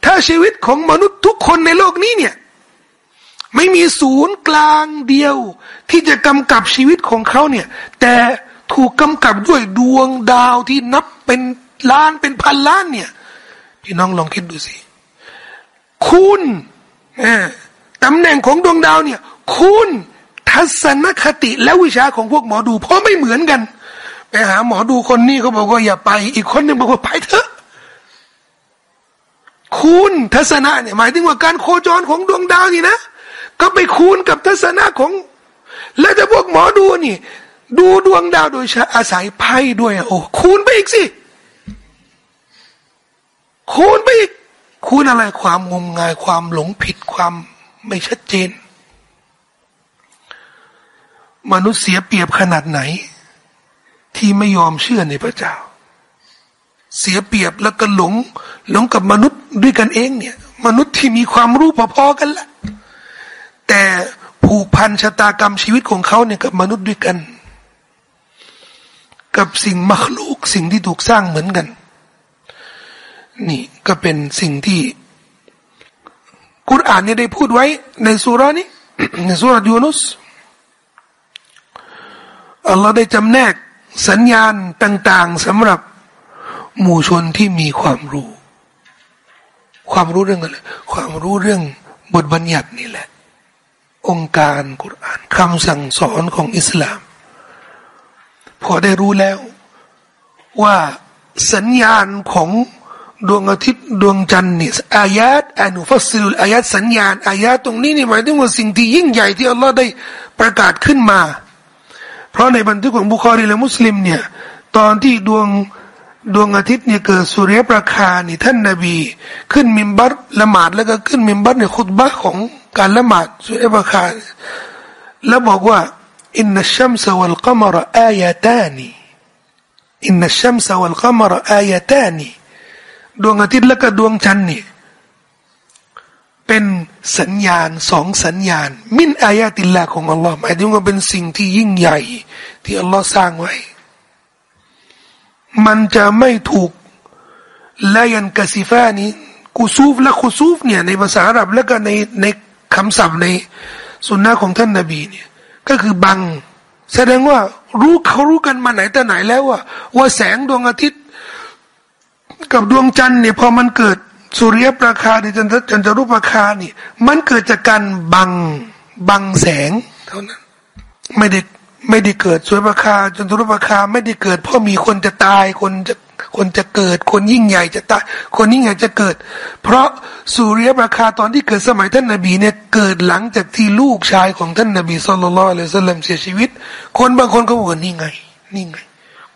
ถ้าชีวิตของมนุษย์ทุกคนในโลกนี้เนี่ย ไม่มีศูนย์กลางเดียว ที่จะกำกับชีวิตของเขาเนี่ย แต่ ถูกกำกับด้วยดวงดาวที่นับเป็นล้านเป็นพันล้านเนี่ย พี่น้องลองคิดดูสิ คุณตำแหน่งของดวงดาวเนี่ย คุณทัศนคติและวิชาของพวกหมอดู เพราะไม่เหมือนกัน ไปหาหมอดูคนนี้เขาบอกว่าอย่าไป อีกคนนึงบอกว่าไปเถอะคูณทัศนะเนี่ยหมายถึงว่าการโคจรของดวงดาวนี่นะ ก็ไปคูณกับทัศนะของ แล้วจะพวกหมอดูนี่ ดูดวงดาวโดยอาศัยไพ่ด้วยโอ้คูณไปอีกสิ คูณไปอีก คูณอะไรความงมงายความหลงผิดความไม่ชัดเจน มนุษย์เสียเปรียบขนาดไหน ที่ไม่ยอมเชื่อในพระเจ้า เสียเปรียบแล้วก็หลง หลงกับมนุษย์ด้วยกันเองเนี่ย มนุษย์ที่มีความรู้พอๆกันละแต่ผูกพันชะตากรรมชีวิตของเขาเนี่ยกับมนุษย์ด้วยกัน กับสิ่งมักลูกสิ่งที่ถูกสร้างเหมือนกัน นี่ก็เป็นสิ่งที่ กุรอานนี่ได้พูดไว้ในสุรานี้ในสุรยูนุสอัลลอฮ์ได้จำแนกสัญญาณต่าง ๆสำหรับหมู่ชนที่มีความรู้ ความรู้เรื่องอะไรความรู้เรื่องบทบัญญัตินี่แหละ องค์การกุรอานคำสั่งสอนของอิสลาม พอได้รู้แล้ว ว่าสัญญาณของดวงอาทิตย์ดวงจันทร์เนี่ยอายาตอนุฟัสซิลุลอายาตสัญญาณอายาตตรงนี้นี่หมายถึงว่าสิ่งที่ยิ่งใหญ่ที่อัลลอฮ์ได้ประกาศขึ้นมา เพราะในบันทึกของบุคอรีและมุสลิมเนี่ยตอนที่ดวงดวงอาทิตย์เนี่ยเกิดสุริยุปราคานี่ท่านนาบี ขึ้นมิมบัรละหมาดแล้วก็ขึ้นมิมบัรในคุตบะของการละหมาดสุริยุปราคาแล้วบอกว่า إن الشمس والقمر آيتان إن الشمس والقمر آيتان ดวงอาทิตย์แล้วก็ดวงจันทร์นี่เป็นสัญญาณสองสัญญาณ มินอายาติลลาของอัลลอฮ์หมายถึงว่าเป็นสิ่งที่ยิ่งใหญ่ ที่อัลลอฮ์สร้างไว้ มันจะไม่ถูกลายันกาซิฟานี้กูซูฟและคุซูฟเนี่ยในภาษาอาหรับแล้วก็ในในคำศัพท์ในสุนนะของท่านนาบีเนี่ย ก็คือบัง แสดงว่ารู้เขารู้กันมาไหนแต่ไหนแล้วว่าว่าแสงดวงอาทิตย์ กับดวงจันทร์เนี่ยพอมันเกิดสุริยประคาในจันทร์จันทรุปราคานี่ มันเกิดจากการบังบังแสงเท่านั้น ไม่ได้ไม่ได้เกิดสวยประคาจนทุรประคาไม่ได้เกิดเพราะมีคนจะตายคนจะ คนจะเกิด คนยิ่งใหญ่จะตายคนยิ่งใหญ่จะเกิด เพราะสุริยประคาตอนที่เกิดสมัยท่านนบีเนี่ยเกิดหลังจากที่ลูกชายของท่านนบีสุลต่านเละสัลลัมเสียชีวิต คนบางคนก็บอกว่านี่ไง นี่ไง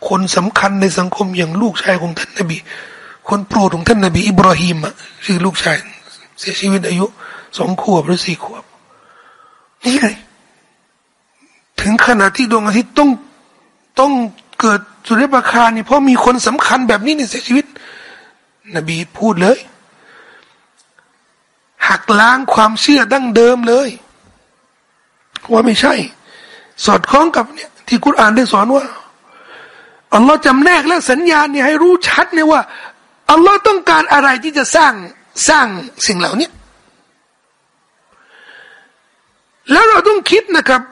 คนสำคัญในสังคมอย่างลูกชายของท่านนบี คนโปรดของท่านนบีอิบราฮิมอะคือลูกชายเสียชีวิตอายุสองขวบหรือสี่ขวบ นี่ไง ถึงขนาดที่ดวงอาทิตย์ต้องต้อง เกิดสุริยประคานี่เพราะมีคนสำคัญแบบนี้ในเสียชีวิต นบีพูดเลยหักล้างความเชื่อดั้งเดิมเลย ว่าไม่ใช่ สอดคล้องกับเนี่ยที่กุรอานได้สอนว่าอัลลอฮ์จำแนกและสัญญาณเนี่ยให้รู้ชัดเนี่ยว่าอัลลอฮ์ต้องการอะไรที่จะสร้างสร้างสิ่งเหล่านี้แล้วเราต้องคิดนะครับ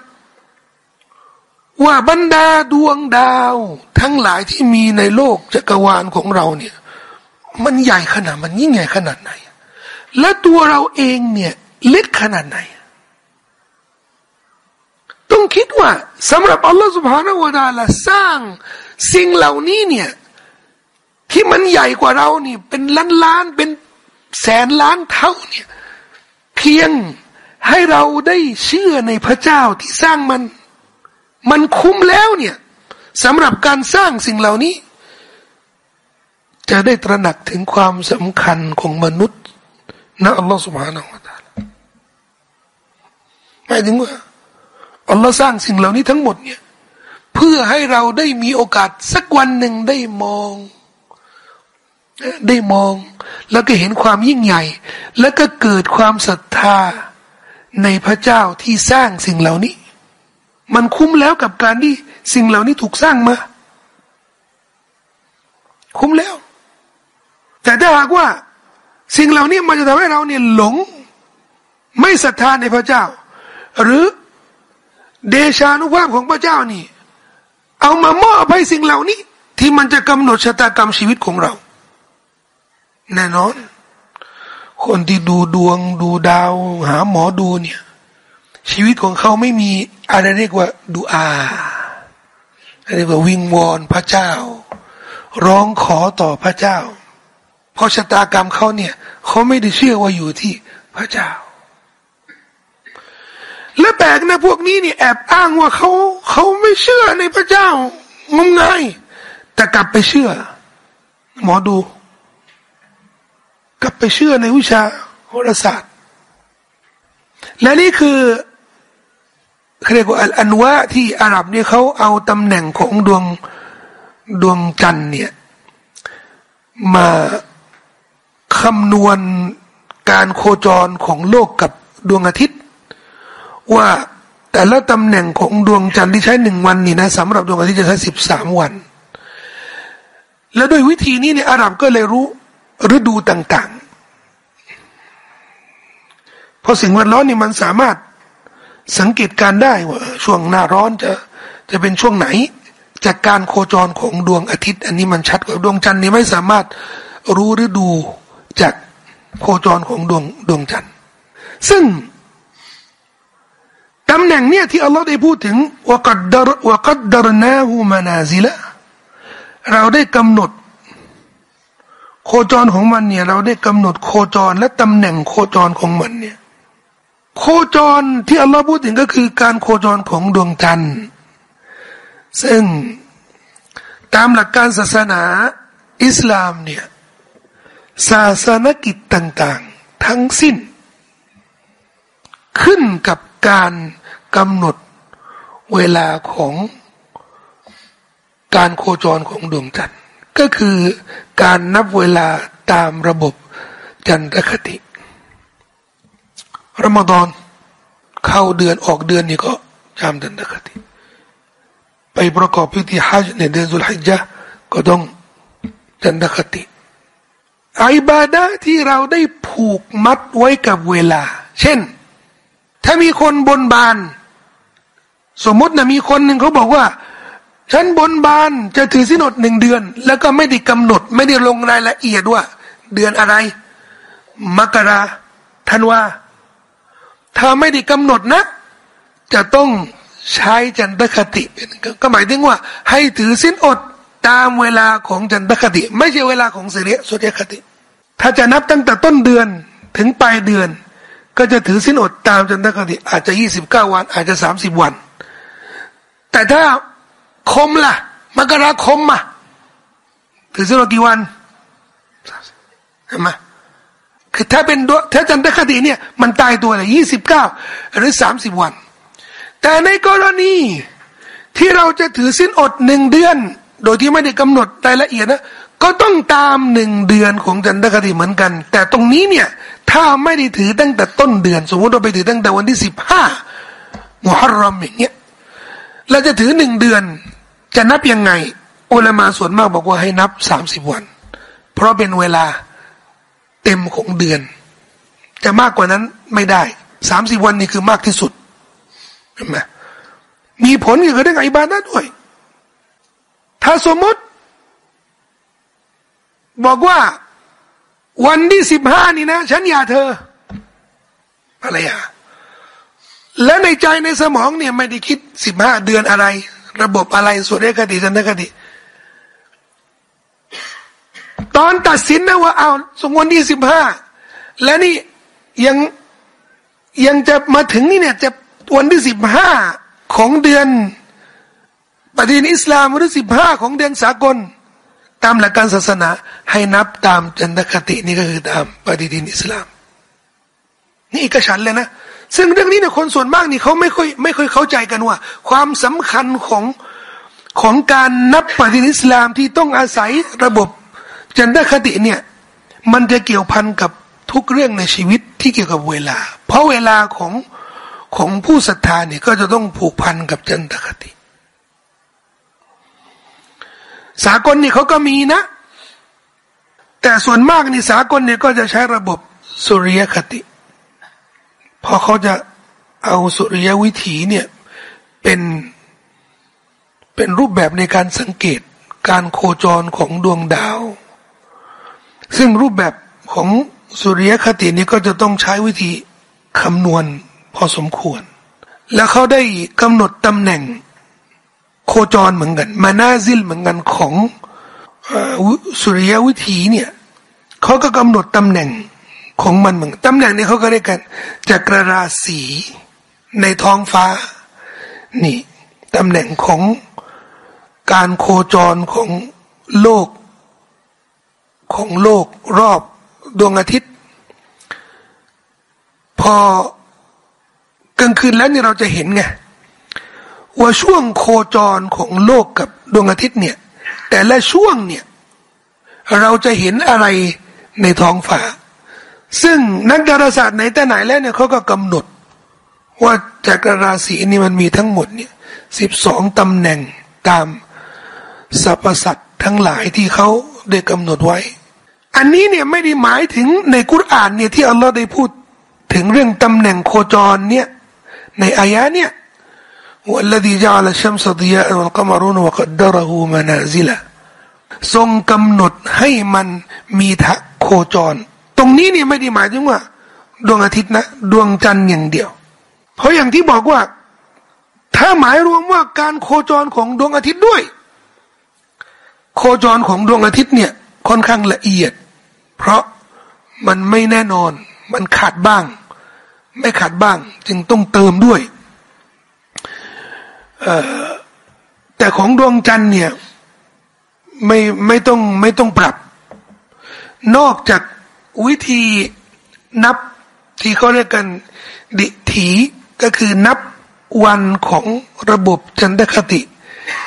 ว่าบรรดาดวงดาว ทั้งหลายที่มีในโลกจักรวาลของเราเนี่ย มันใหญ่ขนาดมันยิ่งใหญ่ขนาดไหน และตัวเราเองเนี่ยเล็กขนาดไหน ต้องคิดว่าสำหรับอัลลอฮฺสุบฮานาวะดาละสร้างสิ่งเหล่านี้เนี่ยที่มันใหญ่กว่าเรานี่เป็นล้านล้านเป็นแสนล้านเท่าเนี่ยเพียงให้เราได้เชื่อในพระเจ้าที่สร้างมัน มันคุ้มแล้วเนี่ยสำหรับการสร้างสิ่งเหล่านี้ จะได้ตระหนักถึงความสำคัญของมนุษย์นะอัลลอฮฺสุบฮานาอัลลอฮฺหมายถึงว่าอัลลอฮ์สร้างสิ่งเหล่านี้ทั้งหมดเนี่ยเพื่อให้เราได้มีโอกาสสักวันหนึ่งได้มอง ได้มอง แล้วก็เห็นความยิ่งใหญ่ แล้วก็เกิดความศรัทธาในพระเจ้าที่สร้างสิ่งเหล่านี้ มันคุ้มแล้วกับการที่สิ่งเหล่านี้ถูกสร้างมา คุ้มแล้ว แต่ถ้าหากว่า สิ่งเหล่านี้มันจะทำให้เราเนี่ยหลง ไม่ศรัทธาในพระเจ้า หรือเดชานุภาพของพระเจ้านี่ เอามามอบให้สิ่งเหล่านี้ ที่มันจะกำหนดชะตากรรมชีวิตของเรา แน่นอน คนที่ดูดวงดูดาว หาหมอดูเนี่ย ชีวิตของเขาไม่มีอะไรเรียกว่าดูอาเรียกว่าวิงวอนพระเจ้า ร้องขอต่อพระเจ้า เพราะชะตากรรมเขาเนี่ยเขาไม่ได้เชื่อว่าอยู่ที่พระเจ้า และแปลกนะพวกนี้เนี่ยแอบอ้างว่าเขาเขาไม่เชื่อในพระเจ้างมงายแต่กลับไปเชื่อ หมอดู กลับไปเชื่อในวิชาโหราศาสตร์ และนี่คือ เรียกว่าอันว่าที่อาหรับเนี่ยเขาเอาตำแหน่งของดวงดวงจันทร์เนี่ย มาคำนวณการโคจรของโลกกับดวงอาทิตย์ ว่าแต่ละตำแหน่งของดวงจันทร์ที่ใช้หนึ่งวันนี่นะสำหรับดวงอาทิตย์จะใช้สิบสามวัน และโดยวิธีนี้เนี่ยอาหรับก็เลยรู้ฤดูต่างๆ เพราะสิ่งแวดล้อมนี่มันสามารถ สังเกตการได้ว่าช่วงหน้าร้อนจะจะเป็นช่วงไหน จากการโคจรของดวงอาทิตย์ อันนี้มันชัดกว่าดวงจันทร์นี่ไม่สามารถรู้ฤดูจากโคจรของดวงดวงจันทร์ ซึ่งตำแหน่งเนี่ยที่อัลลอฮ์ได้พูดถึงว่ากัดดรว่ากัดดรนาหูมานาซิละเราได้กำหนด โคจรของมันเนี่ย เราได้กำหนดโคจรและตำแหน่งโคจรของมันเนี่ย โคจรที่อัลลอฮ์พูดถึงก็คือการโคจรของดวงจันทร์ ซึ่งตามหลักการศาสนาอิสลามเนี่ยศาสนกิจต่างๆ ทั้งสิ้น ขึ้นกับการกำหนดเวลาของการโคจรของดวงจันทร์ ก็คือการนับเวลาตามระบบจันทรคติ รอมฎอนเข้าเดือนออกเดือนนี่ก็จำจันทรคติไปประกอบพิธีฮัจญ์ในเดือนสุลฮิจญะก็ต้องจันทรคติอิบาดะที่เราได้ผูกมัดไว้กับเวลา เช่น ถ้ามีคนบนบาน สมมตินะมีคนหนึ่งเขาบอกว่า ฉันบนบานจะถือสินอดหนึ่งเดือน แล้วก็ไม่ได้กำหนด ไม่ได้ลงรายละเอียดว่า เดือนอะไร มกราธันวา ถ้าไม่ได้กำหนดนะ จะต้องใช้จันทคติ ก็หมายถึงว่า ให้ถือสิ้นอดตามเวลาของจันทคติ ไม่ใช่เวลาของเสรีสุริยคติ ถ้าจะนับตั้งแต่ต้นเดือนถึงปลายเดือน ก็จะถือสิ้นอดตามจันทคติ อาจจะยี่สิบเก้าวัน อาจจะสามสิบวัน แต่ถ้าคมล่ะมกราคมมาถือสิ้นอดกี่วันเห็นไหม คือถ้าเป็นตัวถ้าจันทคติเนี่ย มันตายตัวเลยยี่สิบเก้าหรือสามสิบวัน แต่ในกรณีที่เราจะถือสิ้นอดหนึ่งเดือน โดยที่ไม่ได้กำหนดรายละเอียดนะก็ต้องตามหนึ่งเดือนของจันทคติเหมือนกัน แต่ตรงนี้เนี่ยถ้าไม่ได้ถือตั้งแต่ต้นเดือน สมมติเราไปถือตั้งแต่วันที่สิบห้ามุฮัรรอมอย่างเงี้ยเราจะถือหนึ่งเดือน จะนับยังไงอุลามาส่วนมากบอกว่าให้นับสามสิบวัน เพราะเป็นเวลา เต็มของเดือน จะมากกว่านั้นไม่ได้สามสิบวันนี่คือมากที่สุดเห็นไหมมีผลเกี่ยวกับเรื่องอิบาดะด้วย ถ้าสมมติ บอกว่า วันที่สิบห้านี่นะ ฉันอยาเธออะไรอะและในใจในสมองเนี่ยไม่ได้คิดสิบห้าเดือนอะไร ระบบอะไรส่วนเรคติสันนคติ ตอนตัดสินนะว่าเอาสมวันที่สิบห้าและนี่ยังยังจะมาถึงนี่เนี่ยจะวันที่สิบห้าของเดือนปฏิทินอิสลามหรือสิบห้าของเดือนสากล ตามหลักการศาสนา ให้นับตามจันทคตินี่ก็คือตามปฏิทินอิสลาม นี่ก็ฉันเลยนะซึ่งเรื่องนี้เนี่ยคนส่วนมากนี่เขาไม่ค่อยไม่ค่อยเข้าใจกันว่า ความสำคัญของของการนับปฏิทินอิสลามที่ต้องอาศัยระบบ จันทคติเนี่ย มันจะเกี่ยวพันกับทุกเรื่องในชีวิตที่เกี่ยวกับเวลา เพราะเวลาของของผู้ศรัทธาเนี่ยก็จะต้องผูกพันกับจันทคติ สากลเนี่ยเขาก็มีนะ แต่ส่วนมากนี่สากลเนี่ยก็จะใช้ระบบสุริยคติ พอเขาจะเอาสุริยวิถีเนี่ยเป็นเป็นรูปแบบในการสังเกตการโคจรของดวงดาว ซึ่งรูปแบบของสุริยคตินี้ก็จะต้องใช้วิธีคำนวณพอสมควร แล้วเขาได้กำหนดตำแหน่ง โคจรเหมือนกัน มานาซิลเหมือนกันของสุริยวิถีเนี่ยเขาก็กำหนดตำแหน่งของมันเหมือนตำแหน่งนี้เขาก็เรียกกันจักรราศีในท้องฟ้า นี่ตำแหน่งของการโคจรของโลก ของโลกรอบดวงอาทิตย์ พอกลางคืนแล้วนี่เราจะเห็นไงว่าช่วงโคจรของโลกกับดวงอาทิตย์เนี่ย แต่ละช่วงเนี่ย เราจะเห็นอะไรในท้องฟ้า ซึ่งนักดาราศาสตร์ไหนแต่ไหนแล้วเนี่ยเขาก็กำหนด ว่าจักรราศีนี่มันมีทั้งหมดเนี่ยสิบสองตำแหน่งตามสรรพสัตว์ทั้งหลายที่เขา ได้กำหนดไว้ อันนี้เนี่ยไม่ได้หมายถึงในกุรอานเนี่ยที่อัลลอฮ์ได้พูดถึงเรื่องตำแหน่งโคจรเนี่ยในอายะเนี่ยวัลดีจัลชัมสดียะวัลกมรุนวกัดดรหูมานาซิละทรงกำหนดให้มันมีทะโคจร ตรงนี้เนี่ยไม่ได้หมายถึงว่า ดวงอาทิตย์นะ ดวงจันทร์อย่างเดียว เพราะอย่างที่บอกว่า ถ้าหมายรวมว่าการโคจรของดวงอาทิตย์ด้วย โคจรของดวงอาทิตย์เนี่ย ค่อนข้างละเอียด เพราะมันไม่แน่นอน มันขาดบ้าง ไม่ขาดบ้าง จึงต้องเติมด้วยแต่ของดวงจันทร์เนี่ยไม่ไม่ต้องไม่ต้องปรับ นอกจากวิธีนับที่เขาเรียกกัน ดิถีก็คือนับวันของระบบจันทคติ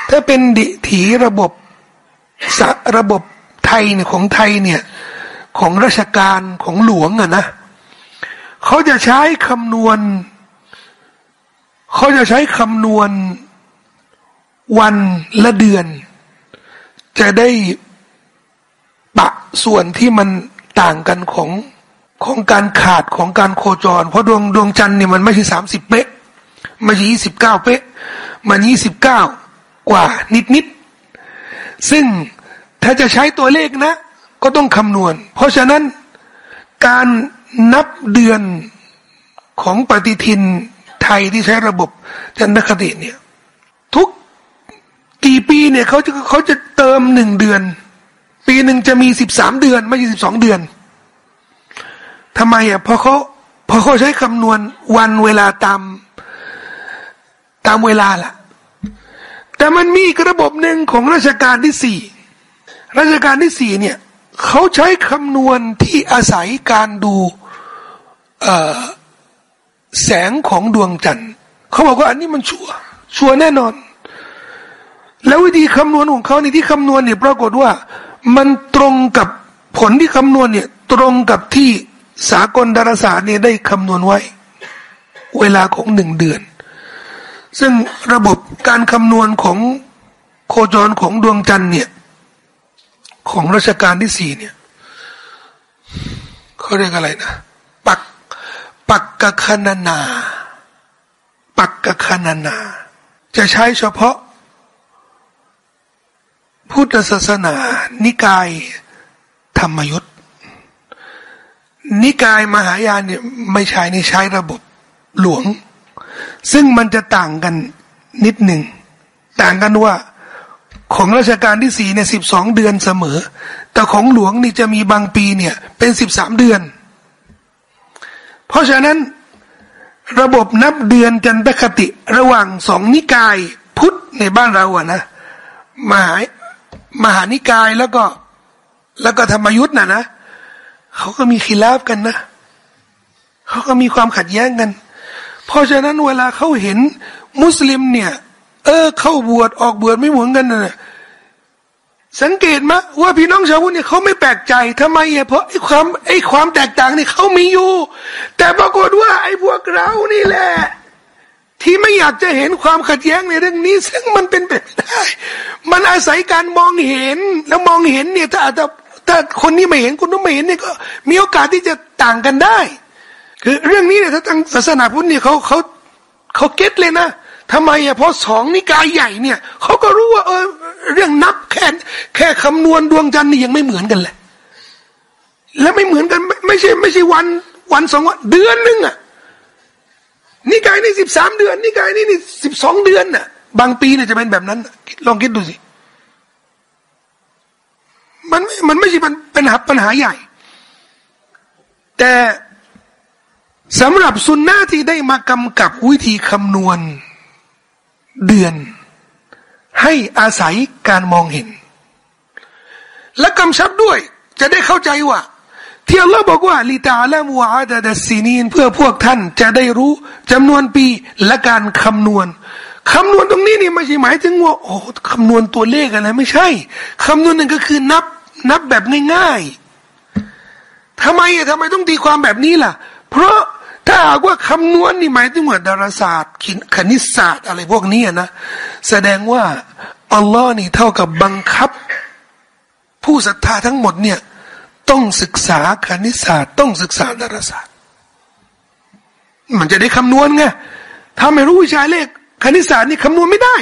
ถ้าเป็นดิถีระบบ ระบบไทยเนี่ยของไทยเนี่ยของราชการของหลวงอะนะเขาจะใช้คำนวณ เขาจะใช้คำนวณวันและเดือน จะได้ปะส่วนที่มันต่างกันของของการขาดของการโคจร เพราะดวงดวงจันทร์เนี่ยมันไม่ใช่สามสิบเป๊ะไม่ใช่ยี่สิบเก้าเป๊ะ มันยี่สิบเก้ากว่านิดนิด ซึ่งถ้าจะใช้ตัวเลขนะ ก็ต้องคำนวณ เพราะฉะนั้นการนับเดือนของปฏิทินไทยที่ใช้ระบบจันทคติเนี่ย ทุกกี่ปีเนี่ยเขาจะเขาจะเติมหนึ่งเดือน ปีหนึ่งจะมีสิบสามเดือน ไม่ใช่สิบสองเดือนทำไมอะเพราะเขาเพราะเขาใช้คำนวณวันเวลาตามตามเวลาล่ะ แต่มันมีกระบบหนึ่งของราชการที่สี่ราชการที่สี่เนี่ยเขาใช้คำนวณที่อาศัยการดูแสงของดวงจันทร์เขาบอกว่าอันนี้มันชัวชัวแน่นอน แล้ววิธีคำนวณของเขาในที่คำนวณเนี่ยปรากฏว่ามันตรงกับผลที่คำนวณเนี่ยตรงกับที่สากลดาราศาสตร์เนี่ยได้คำนวณไว้ เวลาของหนึ่งเดือน ซึ่งระบบการคำนวณของโคจรของดวงจันทร์เนี่ย ของรัชกาลที่สี่เนี่ยเขาเรียกอะไรนะปักปักกะคณนา ปักกะคณนา จะใช้เฉพาะ พุทธศาสนา นิกายธรรมยุทธนิกายมหายานเนี่ยไม่ใช้นี่ใช้ระบบหลวง ซึ่งมันจะต่างกันนิดหนึ่ง ต่างกันว่าของราชการที่สี่เนี่ยสิบสองเดือนเสมอ แต่ของหลวงนี่จะมีบางปีเนี่ย เป็นสิบสามเดือน เพราะฉะนั้น ระบบนับเดือนจันทคติระหว่างสองนิกายพุทธในบ้านเราอะนะมหามหานิกายแล้วก็ แล้วก็ธรรมยุทธ์น่ะนะเขาก็มีขีลาบกันนะเขาก็มีความขัดแย้งกัน เพราะฉะนั้นเวลาเขาเห็นมุสลิมเนี่ย เออ เข้าบวชออกบวชไม่เหมือนกันนะสังเกตมะว่าพี่น้องชาวพุทธเนี่ยเขาไม่แปลกใจทำไมอะเพราะไอ้ความไอ้ความแตกต่างนี่เขามีอยู่ แต่ปรากฏว่าไอ้พวกเรานี่แหละ ที่ไม่อยากจะเห็นความขัดแย้งในเรื่องนี้ ซึ่งมันเป็นไปไม่ได้มันอาศัยการมองเห็นแล้วมองเห็นเนี่ยถ้าอาจจะถ้าคนนี้ไม่เห็นคนนู้นไม่เห็นเนี่ยก็มีโอกาสที่จะต่างกันได้ คือเรื่องนี้เนี่ยถ้าทางศาสนาพุทธเนี่ยเขาเขาเขาเก็ตเลยนะทำไมอะเพราะสองนิกายใหญ่เนี่ยเขาก็รู้ว่าเออเรื่องนับแค่แค่คำนวณดวงจันทร์นี่ยังไม่เหมือนกันเลยและไม่เหมือนกันไม่ไม่ใช่ไม่ใช่วัน วันสองวันเดือนหนึ่งอะนิกายนี่สิบสามเดือนนิกายนี่นี่สิบสองเดือนน่ะ บางปีเนี่ยจะเป็นแบบนั้น ลองคิดดูสิมันมันไม่ใช่ปัญหาปัญหาใหญ่ แต่ สำหรับสุนนะที่ได้มากำกับวิธีคำนวณ เดือน ให้อาศัยการมองเห็น และกำชับด้วย จะได้เข้าใจว่า ที่อัลลอฮ์บอกว่าลิตาและมูอาดะดัสซีนีนเพื่อพวกท่านจะได้รู้จำนวนปีและการคำนวณคำนวณตรงนี้นี่ไม่ใช่หมายถึงว่าโอ้คำนวณตัวเลขอะไรไม่ใช่คำนวณนั่นก็คือนับนับแบบง่ายๆทำไมอะทำไมต้องตีความแบบนี้ล่ะ เพราะ ถ้าหากว่าคำนวณนี่หมายถึงว่าดาราศาสตร์คณิตศาสตร์อะไรพวกนี้นะแสดงว่าอัลลอฮ์นี่เท่ากับบังคับ ผู้ศรัทธาทั้งหมดเนี่ยต้องศึกษาคณิตศาสตร์ ต้องศึกษาดาราศาสตร์ มันจะได้คำนวณไงถ้าไม่รู้วิชาเลขคณิตศาสตร์นี่คำนวณไม่ได้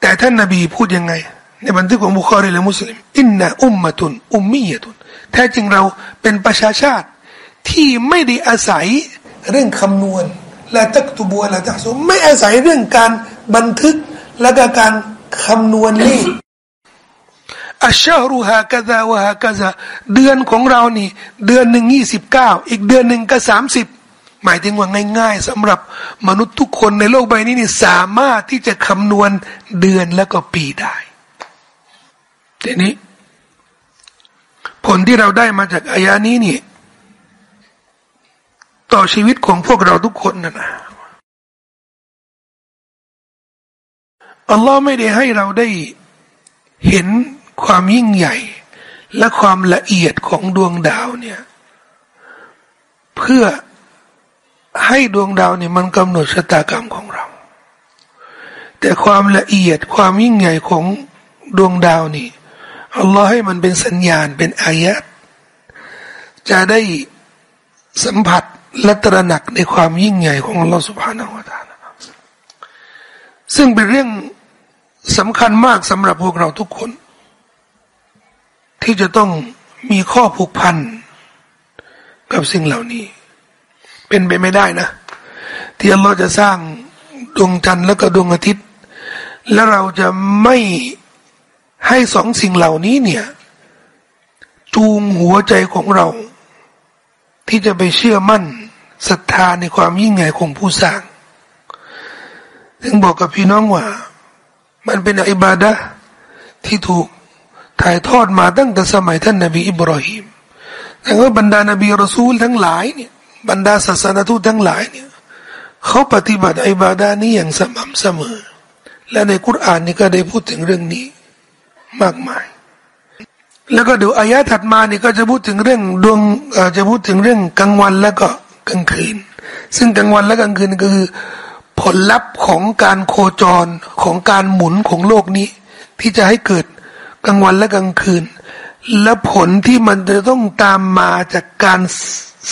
แต่ท่านนาบีพูดยังไง ในบันทึกของบุคอรีและมุสลิมอินนะอุมมะตุนอุมมียะตุนแท้จริงเราเป็นประชาชาติ ที่ไม่ได้อาศัยเรื่องคำนวณและตักตุบัวและตักสุไม่อาศัยเรื่องการบันทึกและกการคำนวณเลขอัชชารุฮากะซาวะฮากะซาเดือนของเรานี่ เดือนหนึ่งยี่สิบเก้าอีกเดือนหนึ่งก็สามสิบหมายถึงว่าง่าย ๆสำหรับมนุษย์ทุกคนในโลกใบนี้นี่สามารถที่จะคำนวณเดือนแล้วก็ปีได้ทีนี้ ผลที่เราได้มาจากอายานี้นี่ ต่อชีวิตของพวกเราทุกคนนะนะอัลลอฮ์ไม่ได้ให้เราได้เห็นความยิ่งใหญ่ และความละเอียดของดวงดาวเนี่ย เพื่อให้ดวงดาวเนี่ยมันกำหนดชะตากรรมของเรา แต่ความละเอียดความยิ่งใหญ่ของดวงดาวนี่อัลลอฮ์ให้มันเป็นสัญญาณเป็นอายะจะได้สัมผัส และตระหนักในความยิ่งใหญ่ของอัลลอฮ์สุบฮานาวะตาลซึ่งเป็นเรื่องสำคัญมากสำหรับพวกเราทุกคน ที่จะต้องมีข้อผูกพันกับสิ่งเหล่านี้ เป็นไปไม่ได้นะ ที่อัลลอฮ์จะสร้างดวงจันทร์และก็ดวงอาทิตย์ และเราจะไม่ให้สองสิ่งเหล่านี้เนี่ย จูงหัวใจของเรา ที่จะไปเชื่อมั่น ศรัทธาในความยิ่งใหญ่ของผู้สร้างถึงบอกกับพี่น้องว่า มันเป็นอิบาดะที่ถูกถ่ายทอดมาตั้งแต่สมัยท่านนบีอิบราฮิมแต่ว่าบรรดานบีรอซูลทั้งหลายเนี่ยบรรดาศาสนาทูตทั้งหลายเนี่ยเขาปฏิบัติอิบาดานี้อย่างสม่ำเสมอ และในคุรานนี่ก็ได้พูดถึงเรื่องนี้มากมาย แล้วก็เดี๋ยวอายะถัดมานี่ก็จะพูดถึงเรื่องดวงจะพูดถึงเรื่องกลางวันแล้วก็ กลางคืน ซึ่งกลางวันและกลางคืนก็คือ ผลลัพธ์ของการโคจรของการหมุนของโลกนี้ ที่จะให้เกิดกลางวันและกลางคืน และผลที่มันจะต้องตามมาจากการ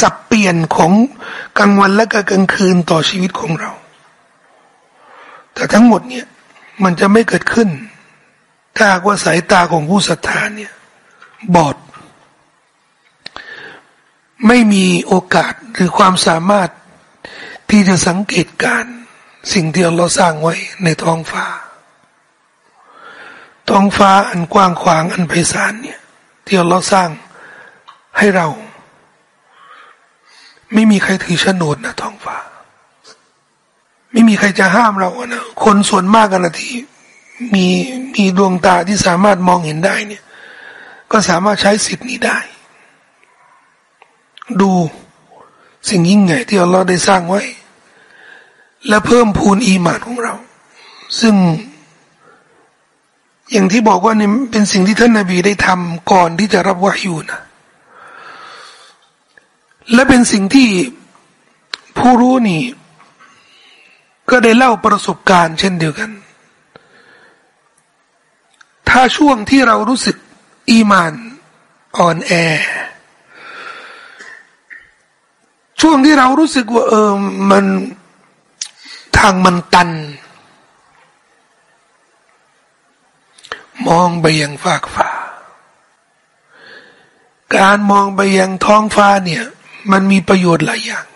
สับเปลี่ยนของกลางวันและกลางคืนต่อชีวิตของเรา แต่ทั้งหมดเนี่ยมันจะไม่เกิดขึ้น ถ้าว่าสายตาของผู้ศรัทธาเนี่ย บอด ไม่มีโอกาสหรือความสามารถที่จะสังเกตการ สิ่งที่เราสร้างไว้ในท้องฟ้า ท้องฟ้าอันกว้างขวางอันไพศาลเนี่ยที่เราสร้างให้เรา ไม่มีใครถือโฉนดนะท้องฟ้า ไม่มีใครจะห้ามเรานะคนส่วนมากกันนะที่มีมีดวงตาที่สามารถมองเห็นได้เนี่ย ก็สามารถใช้สิทธิ์นี้ได้ ดู สิ่งยิ่งใหญ่ที่อัลลอฮ์ได้สร้างไว้ และเพิ่มพูนอีหมานของเรา ซึ่ง อย่างที่บอกว่านี่เป็นสิ่งที่ท่านนาบีได้ทำก่อนที่จะรับวะฮยูนะและเป็นสิ่งที่ผู้รู้นี่ ก็ได้เล่าประสบการณ์เช่นเดียวกัน ถ้าช่วงที่เรารู้สึกอีมานอ่อนแอ ช่วงที่เรารู้สึกว่า เออมันทางมันตัน มองไปยังฟากฟ้า การมองไปยังท้องฟ้าเนี่ย มันมีประโยชน์หลายอย่าง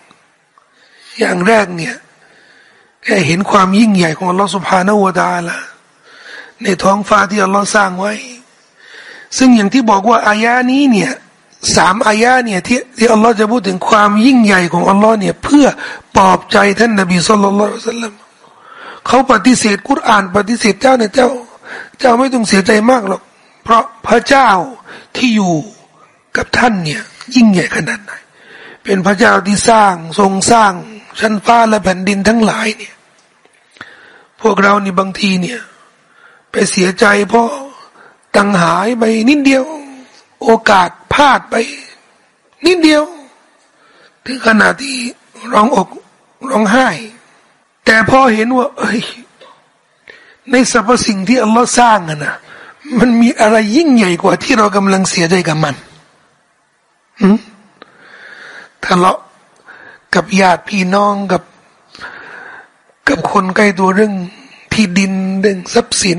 อย่างแรกเนี่ยแค่เห็นความยิ่งใหญ่ของอัลลอฮฺสุบฮานาวดาละในท้องฟ้าที่อัลลอฮฺสร้างไว้ ซึ่งอย่างที่บอกว่าอายานี้เนี่ย สามอายาเนี่ยที่ที่อัลลอฮ์จะพูดถึงความยิ่งใหญ่ของอัลลอฮ์เนี่ยเพื่อปลอบใจท่านนบีสุลต่านสัลลัมเขาปฏิเสธกุรอานปฏิเสธเจ้าเนี่ยเจ้า เจ้าไม่ต้องเสียใจมากหรอกเพราะพระเจ้าที่อยู่กับท่านเนี่ยยิ่งใหญ่ขนาดไหน เป็นพระเจ้าที่สร้างทรงสร้างชั้นฟ้าและแผ่นดินทั้งหลายเนี่ย พวกเรานี่บางทีเนี่ย ไปเสียใจเพราะตังหายไปนิดเดียวโอกาส พลาดไป นิดเดียว ถึงขนาดที่ร้องอกร้องไห้ แต่พอเห็นว่า เอ้ย ในสรรพสิ่งที่อัลลอฮ์สร้างอะนะมันมีอะไรยิ่งใหญ่กว่าที่เรากำลังเสียใจกับมันทะเลาะกับญาติพี่น้องกับ กับคนใกล้ตัวเรื่องที่ดินเรื่องทรัพย์สิน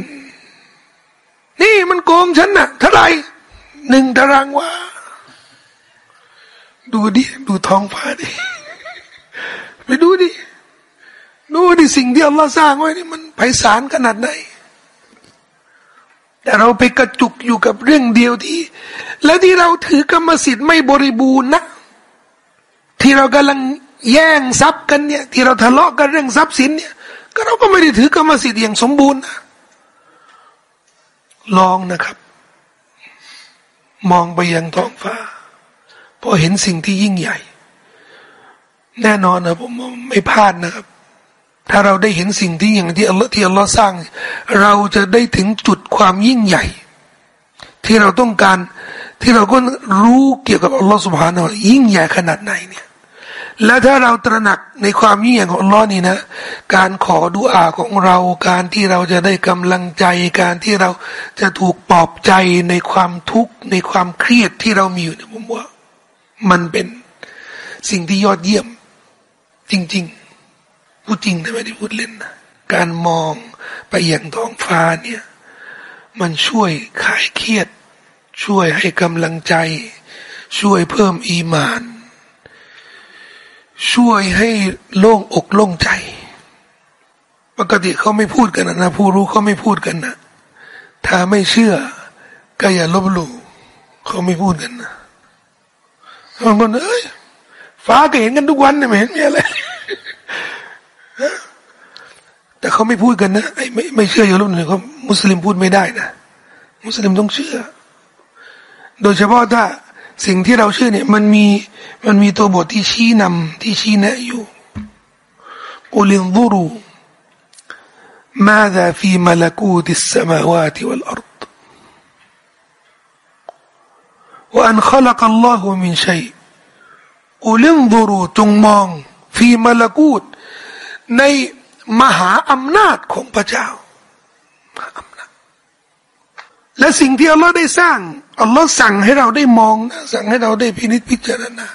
นี่มันโกงฉันน่ะเท่าไหร่ หนึ่งตารางวา ดูดิ ดูท้องฟ้าดิ ไปดูดิ ดูดิสิ่งที่อัลลอฮ์สร้างไว้นี่มันไพศาลขนาดไหน แต่เราไปกระจุกอยู่กับเรื่องเดียวที่ แล้วที่เราถือกรรมสิทธิ์ไม่บริบูรณ์นะ ที่เรากำลังแย่งทรัพย์กันเนี่ย ที่เราทะเลาะกันเรื่องทรัพย์สินเนี่ย ก็เราก็ไม่ได้ถือกรรมสิทธิ์อย่างสมบูรณ์นะลองนะครับ มองไปยังท้องฟ้าพอเห็นสิ่งที่ยิ่งใหญ่ แน่นอนนะผมไม่พลาดนะครับ ถ้าเราได้เห็นสิ่งที่อย่างที่อัลลอฮ์ที่อัลลอฮ์สร้าง เราจะได้ถึงจุดความยิ่งใหญ่ ที่เราต้องการที่เราก็รู้เกี่ยวกับอัลลอฮ์สุบฮานายิ่งใหญ่ขนาดไหนเนี่ย และถ้าเราตระหนักในความยิ่งใหญ่ของอัลลอฮ์นี่นะ การขอดุอาของเราการที่เราจะได้กำลังใจ การที่เราจะถูกปลอบใจในความทุกข์ในความเครียดที่เรามีอยู่เนี่ยผมว่า มันเป็นสิ่งที่ยอดเยี่ยม จริงๆพูดจริงนะไม่ได้พูดเล่นนะการมองไปอย่างท้องฟ้าเนี่ย มันช่วยคลายเครียด ช่วยให้กำลังใจ ช่วยเพิ่มอีมาน ช่วยให้โล่งอกโล่งใจ ปกติเขาไม่พูดกันนะผู้รู้เขาไม่พูดกันนะถ้าไม่เชื่อ ก็อย่าลบหลู่เขาไม่พูดกันนะบางคนเอ้ยฟ้าก็เห็นกันทุกวันเนี่ยไม่เห็นมีอะไรแต่เขาไม่พูดกันนะไอ้ไม่ไม่เชื่ออย่าลบหลู่เขามุสลิมพูดไม่ได้นะมุสลิมต้องเชื่อ โดยเฉพาะถ้า สิ่งที่เราเชื่อเนี่ยมันมีมันมีตัวบทที่ชี้นำที่ชี้แนะอยู่กุลินดุรูมาดาฟีมลกูติสมาวาติวัลอัรฎ وأن خلق الله من شيء อุลินดุรูจงมองฟีมลกูตในมหาอำนาจของพระเจ้า และสิ่งที่อัลลอฮ์ได้สร้างอัลลอฮ์สั่งให้เราได้มองสั่งให้เราได้พินิจพิจารณา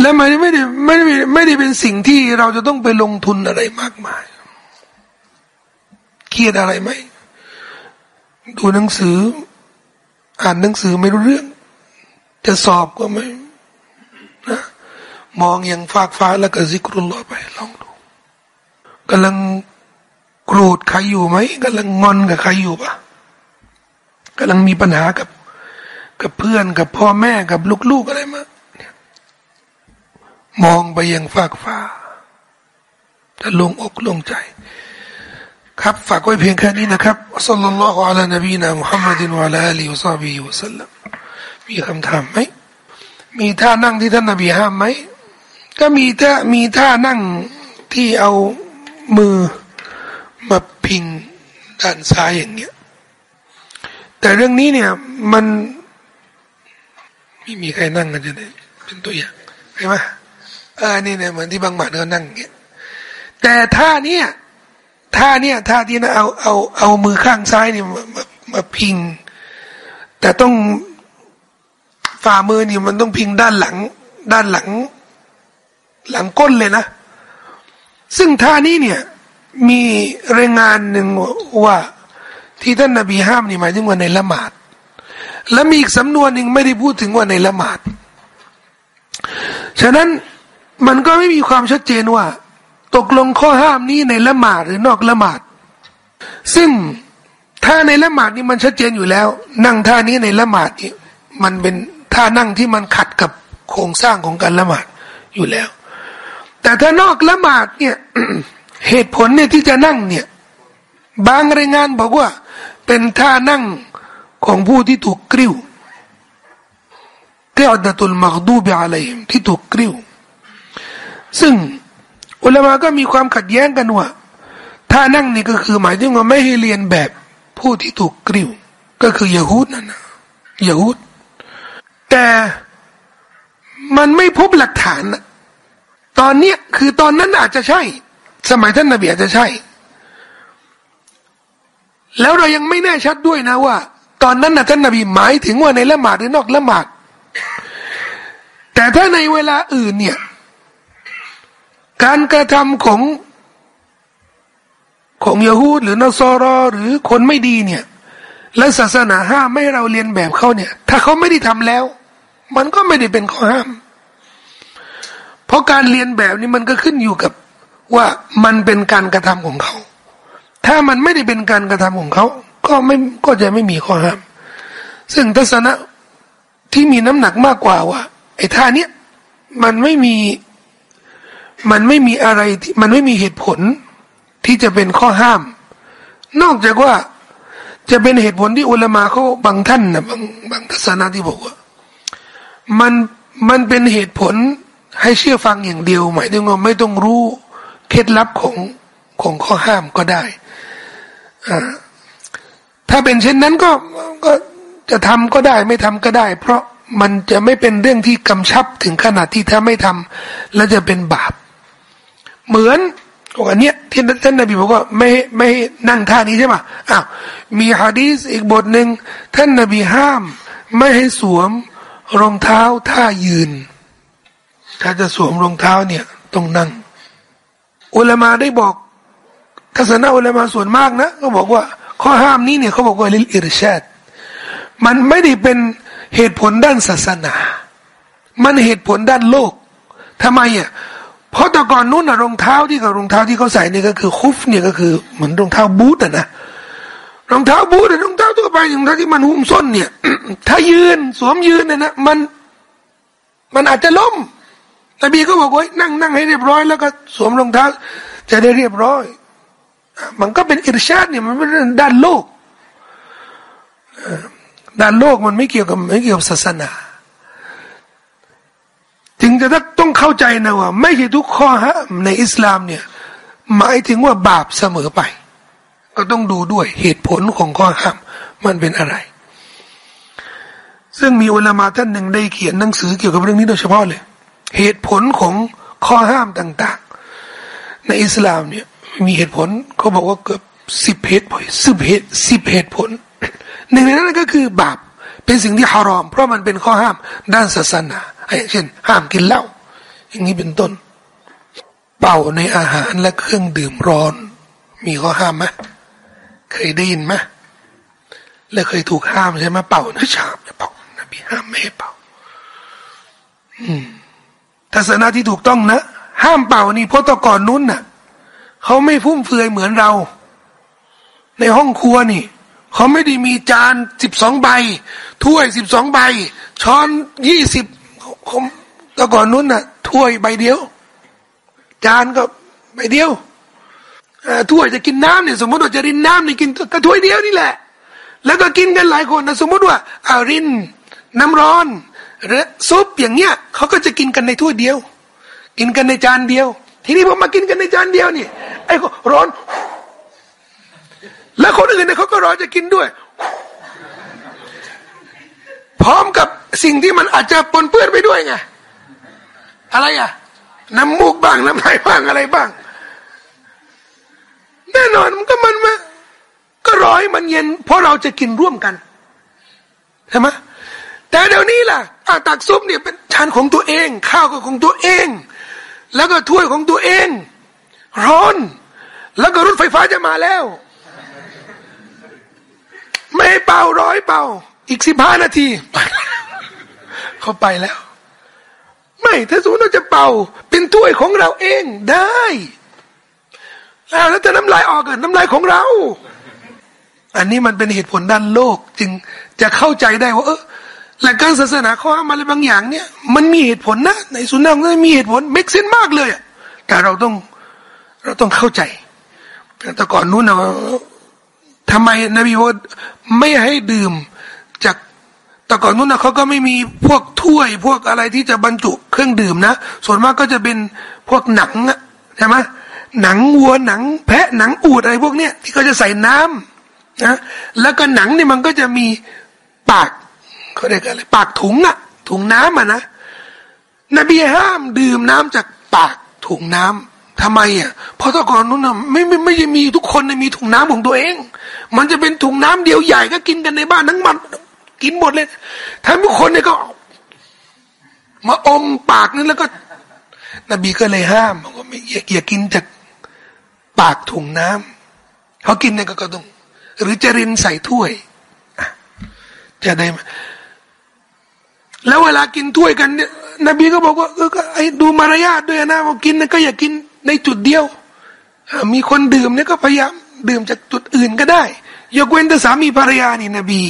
และมันไม่ได้ไม่ได้ไม่ได้เป็นสิ่งที่เราจะต้องไปลงทุนอะไรมากมาย เครียดอะไรไหมดูหนังสือ อ่านหนังสือไม่รู้เรื่อง จะสอบก็ไม่นะมองอย่างฟากฟ้าแล้วก็ซิกรุลลอไปลองดูกำลัง โกรธใครอยู่ไหมกำลังงอนกับใครอยู่ปะกำลังมีปัญหากับ กับเพื่อนกับพ่อแม่กับลูกๆอะไรมามองไปยังฟากฟ้าจะลงอกลงใจ ครับฝากไว้เพียงแค่นี้นะครับสัลลัลลอฮุอะลัยนบีนะมุฮัมมัดวะลาลีวซาบีวะสัลลัมมีคำถามไหมมีท่านั่งที่ท่านนบีห้ามไหมก็มีท่ามีท่านั่งที่เอามือ มาพิงด้านซ้ายอย่างเงี้ย แต่เรื่องนี้เนี่ย มันไม่มีใครนั่งกันจะได้เป็นตัวอย่างใช่ไหมเออนี่เนี่ยเหมือนที่บางหมัดเขานั่งเงี้ยแต่ท่าเนี้ยท่าเนี้ยท่าที่นะเอาเอาเอามือข้างซ้ายเนี่ยมามามาพิง แต่ต้องฝ่ามือนี่มันต้องพิงด้านหลัง ด้านหลัง หลังก้นเลยนะ ซึ่งท่านี้เนี่ย มีรายงานหนึ่งว่า ที่ท่านนาบีห้ามนี่หมายถึงว่าในละหมาด และมีอีกสำนวนหนึ่งไม่ได้พูดถึงว่าในละหมาด ฉะนั้นมันก็ไม่มีความชัดเจนว่า ตกลงข้อห้ามนี้ในละหมาดหรือนอกละหมาด ซึ่งถ้าในละหมาดนี่มันชัดเจนอยู่แล้ว นั่งท่านี้ในละหมาดนี่มันเป็นท่านั่งที่มันขัดกับโครงสร้างของการละหมาดอยู่แล้ว แต่ถ้านอกละหมาดเนี่ย เหตุผลเนี่ยที่จะนั่งเนี่ย บางรายงานบอกว่า เป็นท่านั่งของผู้ที่ถูกกริ้วเกอดตุลมักดูบอะไรที่ถูกกริ้วซึ่งอุลามะก็มีความขัดแย้งกันว่าท่านั่งนี่ก็คือหมายถึงว่าไม่ให้เรียนแบบผู้ที่ถูกกริ้วก็คือยาฮูดนั่นนะยาฮูดแต่มันไม่พบหลักฐาน ตอนเนี้ยคือตอนนั้นอาจจะใช่ สมัยท่านนบีอาจจะใช่ แล้วเรายังไม่แน่ชัดด้วยนะว่า ตอนนั้นนะท่านนบีหมายถึงว่าในละหมาดหรือนอกละหมาด แต่ถ้าในเวลาอื่นเนี่ย การกระทำของของยาฮูดหรือนอซอรอหรือคนไม่ดีเนี่ย และศาสนาห้ามไม่เราเรียนแบบเขาเนี่ย ถ้าเขาไม่ได้ทำแล้ว มันก็ไม่ได้เป็นข้อห้าม เพราะการเรียนแบบนี้มันก็ขึ้นอยู่กับ ว่ามันเป็นการกระทำของเขา ถ้ามันไม่ได้เป็นการกระทำของเขา ก็ไม่ก็จะไม่มีข้อห้าม ซึ่งทัศนะที่มีน้ำหนักมากกว่าว่าไอ้ท่าเนี้ยมันไม่มีมันไม่มีอะไรที่มันไม่มีเหตุผลที่จะเป็นข้อห้าม นอกจากว่าจะเป็นเหตุผลที่อุลามาเขาบางท่านนะบางบางทัศนะที่บอกว่า มันมันเป็นเหตุผลให้เชื่อฟังอย่างเดียวหมายถึงว่าไม่ต้องรู้ เคล็ดลับของของข้อห้ามก็ได้ถ้าเป็นเช่นนั้นก็ก็จะทำก็ได้ไม่ทำก็ได้ เพราะมันจะไม่เป็นเรื่องที่กำชับถึงขนาดที่ถ้าไม่ทำแล้วจะเป็นบาป เหมือนอันเนี้ยที่ท่านนบีบอกว่าไม่ไม่นั่งท่านี้ใช่ไหมอ้าวมีฮะดีสอีกบทหนึ่งท่านนบีห้าม ไม่ให้สวมรองเท้าท่ายืน ถ้าจะสวมรองเท้าเนี่ยต้องนั่ง อุลามาได้บอกทัศนะอุลามาส่วนมากนะก็บอกว่า ข้อห้ามนี้เนี่ยเขาบอกว่าลิลอิรชาดมันไม่ได้เป็นเหตุผลด้านศาสนา มันเหตุผลด้านโลกทำไมอะเพราะแต่ก่อนนู้นนะรองเท้าที่กับรองเท้าที่เขาใส่เนี่ยก็คือคุฟเนี่ยก็คือเหมือนรองเท้าบูทอะนะรองเท้าบูทรองเท้าทั่วไปรองเท้าที่มันหุ้มส้นเนี่ย ถ้ายืนสวมยืนเนี่ยนะมัน มันอาจจะล้ม นบีก็บอกว่านั่งนั่งให้เรียบร้อยแล้วก็สวมรองเท้า จะได้เรียบร้อย มันก็เป็นอิรชาดเนี่ยมันเป็นด้านโลกด้านโลกมันไม่เกี่ยวกับไม่เกี่ยวกับศาสนา จึงจะต้องเข้าใจนะว่า ไม่ใช่ทุกข้อฮะในอิสลามเนี่ย หมายถึงว่าบาปเสมอไป ก็ต้องดูด้วยเหตุผลของข้อห้ามมันเป็นอะไร ซึ่งมีอุลามาท่านหนึ่งได้เขียนหนังสือเกี่ยวกับเรื่องนี้โดยเฉพาะเลย เหตุผลของข้อห้ามต่างๆ ในอิสลามเนี่ยมีเหตุผลเขาบอกว่าเกือบสิบเหตุผลสิบเหตุสิบเหตุผลหนึ่งในนั้นก็คือบาปเป็นสิ่งที่ฮารอม เพราะมันเป็นข้อห้ามด้านศาสนาเช่น ห้ามกินเหล้าอย่างนี้เป็นต้น เป่าในอาหารและเครื่องดื่มร้อน มีข้อห้ามไหมเคยได้ยินไหมและเคยถูกห้ามใช่ไหมเป่าในชามเป่านบีห้ามไม่ให้เป่า อืม ทัศนะที่ถูกต้องนะ ห้ามเป่านี่เพราะตะก่อนนู้นน่ะเขาไม่ฟุ่มเฟือยเหมือนเรา ในห้องครัวนี่เขาไม่ได้มีจานสิบสองใบ ถ้วยสิบสองใบ ช้อนยี่สิบต่ก่อนนู้นน่ะ ถ้วยใบเดียว จานก็ใบเดียวถ้วยจะกินน้ำเนี่ยสมมติว่าจะรินน้ำนี่กินก็ถ้วยเดียวนี่แหละ แล้วก็กินกันหลายคนนะสมมติว่าอารินน้ำร้อน หรือซุปอย่างเงี้ยเขาก็จะกินกันในถ้วยเดียว กินกันในจานเดียว ทีนี้พอมากินกันในจานเดียวนี่ไอ้ร้อน แล้วคนอื่นเนี่ยเขาก็รอจะกินด้วย พร้อมกับสิ่งที่มันอาจจะปนเปื้อนไปด้วยไงอะไรอะน้ำมูกบ้างน้ำลายบ้างอะไรบ้าง แน่นอนมันก็มันมาก็รอให้มันเย็น เพราะเราจะกินร่วมกันใช่ไหม แต่เดี๋ยวนี้ล่ะอาตักซุปเนี่ยเป็นชานของตัวเอง ข้าวก็ของตัวเอง แล้วก็ถ้วยของตัวเอง ร้อน แล้วก็รถไฟฟ้าจะมาแล้ว ไม่เป่าร้อยเป่า อีกสิบห้านาทีเขาไปแล้ว ไม่ถ้าสมมติเราจะเป่า เป็นถ้วยของเราเองได้แล้วแต่น้ำลายออกกันน้ำลายของเรา อันนี้มันเป็นเหตุผลด้านโลก จึงจะเข้าใจได้ว่าเออ หลักการศาสนาข้อห้ามอะไรบางอย่างเนี่ยมันมีเหตุผลนะในสุนนะมันมีเหตุผลเมกเซนมากเลยแต่เราต้องเราต้องเข้าใจแต่ก่อนนู้นนะทำไมนบีว่าไม่ให้ดื่ม จากแต่ก่อนนู้นนะเขาก็ไม่มีพวกถ้วยพวกอะไรที่จะบรรจุเครื่องดื่มนะ ส่วนมากก็จะเป็นพวกหนังใช่ไหมหนังวัวหนัง แพะหนังอูดอะไรพวกเนี้ยที่เขาจะใส่น้ำนะแล้วก็หนังนี่มันก็จะมีปาก เขาเรียกอะไรปากถุงอะถุงน้ำอะนะนบีห้ามดื่มน้ำจากปากถุงน้ำทำไมอะเพราะตะกอนนู้นน่ะไม่ไม่ไม่จะมีทุกคนมีถุงน้ำของตัวเอง มันจะเป็นถุงน้ำเดียวใหญ่ก็กินกันในบ้านทั้งมันกินหมดเลยถ้าทุกคนเนี่ยก็ มาอมปากนั่นแล้วก็ นบีก็เลยห้ามบอกว่าไม่อย่าอย่ากินจากปากถุงน้ำเขากินเนี่ยก็ต้องหรือจะรินใส่ถ้วยจะได้ แล้วเวลากินถ้วยกันเนี่ยนบีก็บอกว่าเออก็ไอ้ดูมารยาทด้วยนะว่ากินก็อย่ากินในจุดเดียวมีคนดื่มเนี่ยก็พยายามดื่มจากจุดอื่นก็ได้ยกเว้นแต่สามีภรรยานี่นบี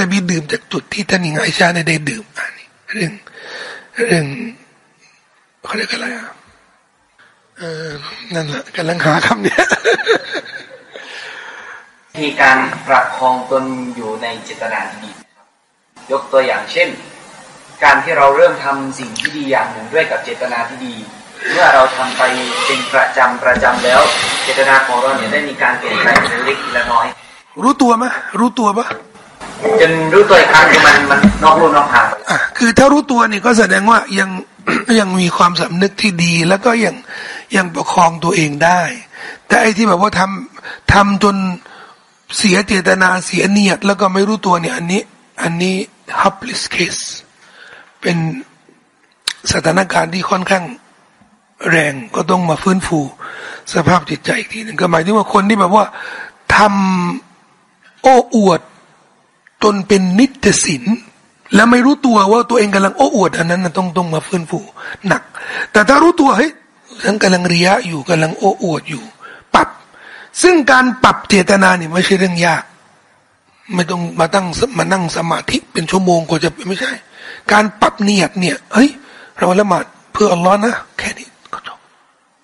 นบีดื่มจากจุดที่ท่านอิงไอชาได้ดื่มอันนี้เรื่องเรื่องเขาเรียกอะไรอะเออนั่นแหละกำลังหาคำเนี้ยมีการประคองตนอยู่ในเจตนาที่ดียกตัวอย่างเช่น การที่เราเริ่มทำสิ่งที่ดีอย่างหนึ่งด้วยกับเจตนาที่ดี เมื่อเราทำไปเป็นประจำประจำแล้ว เจตนาของเราเนี่ยได้มีการเปลี่ยนแปลงเล็กทีละน้อย รู้ตัวไหมรู้ตัวปะจนรู้ตัวอีกครั้งคือมันมันนอกรูนอกทางอะคือถ้ารู้ตัวนี่ก็แสดงว่ายังยังมีความสำนึกที่ดี แล้วก็ยังยังประคองตัวเองได้ แต่ไอ้ที่แบบว่าทำทำจนเสียเจตนาเสียเนียด แล้วก็ไม่รู้ตัวเนี่ยอันนี้ อันนี้ helpless case เป็นสถานการณ์ที่ค่อนข้างแรงก็ต้องมาฟื้นฟูสภาพจิตใจอีกทีหนึ่งก็หมายถึงว่าคนที่แบบว่าทำโอ้อวดจนเป็นนิตศินแล้วไม่รู้ตัวว่าตัวเองกำลังโอ้อวดอันนั้นต้องต้องมาฟื้นฟูหนัก แต่ถ้ารู้ตัวเฮ้ยฉันกำลังเรียอยู่กำลังโอ้อวดอยู่ ปรับ ซึ่งการปรับเจตนาเนี่ยไม่ใช่เรื่องยาก ไม่ต้องมาตั้งมานั่งสมาธิเป็นชั่วโมงก็จะไม่ใช่ การปรับเนียดเนี่ยเฮ้ย เราละหมาดเพื่ออัลลอฮ์นะ แค่นี้ก็จบ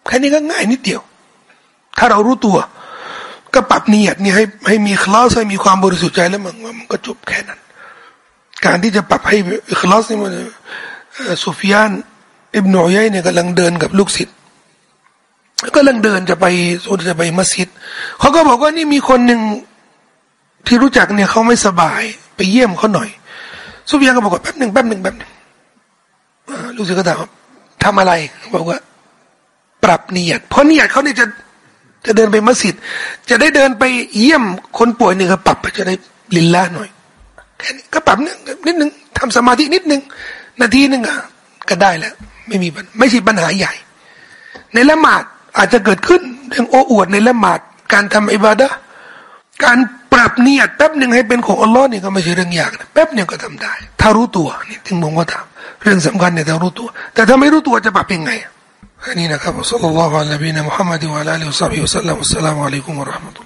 แค่นี้ก็ง่ายนิดเดียว ถ้าเรารู้ตัว ก็ปรับเนียดเนี่ยให้ให้มีคลาสให้มีความบริสุทธิ์ใจแล้วมันมันก็จบแค่นั้น การที่จะปรับให้คลาสนี่มันสุฟยานอิบนุยัยเนี่ยกำลังเดินกับลูกศิษย์ก็ลังเดินจะไปจะไปมัสยิดเขาก็บอกว่านี่มีคนหนึ่งที่รู้จักเนี่ยเขาไม่สบาย ไปเยี่ยมเขาหน่อย สุฟิยานก็บอกว่าแป๊บหนึ่งแป๊บหนึ่งแป๊บหนึ่งลูกศิษย์ก็ถามทำอะไรบอกว่า ปรับเนียดเพราะเนียดเขาเนี่ยจะจะเดินไปมัสยิด จะได้เดินไปเยี่ยมคนป่วยหนึ่งก็ปรับจะได้ลินละหน่อยแค่นี้ก็ปรับนิดนิดนึงทำสมาธินิดนึงนาทีนึงอะก็ได้แล้ว ไม่มีไม่ใช่ปัญหาใหญ่ ในละหมาดอาจจะเกิดขึ้นเรื่องโอ้อวดในละหมาดการทำอิบาดะการ บเนียดแป๊บหนึ่งให้เป็นของอัลลอฮ์นี่ก็ไม่ใช่เรื่องยากนะแป๊บเดียก็ทำได้ ถ้ารู้ตัวนี่ถึงผมว่าทำเรื่องสำคัญเนี่ยถ้ารู้ตัว แต่ถ้าไม่รู้ตัวจะปรับยังไงอันนี้นะครับสัลลัลลอฮฺอัลัยฮิวะซัลลัมมุฮัมมัดวะลาลิวะซับฮิวะสัลลัมอัสสลามุอะลัยกุมุะราะห์มะตุล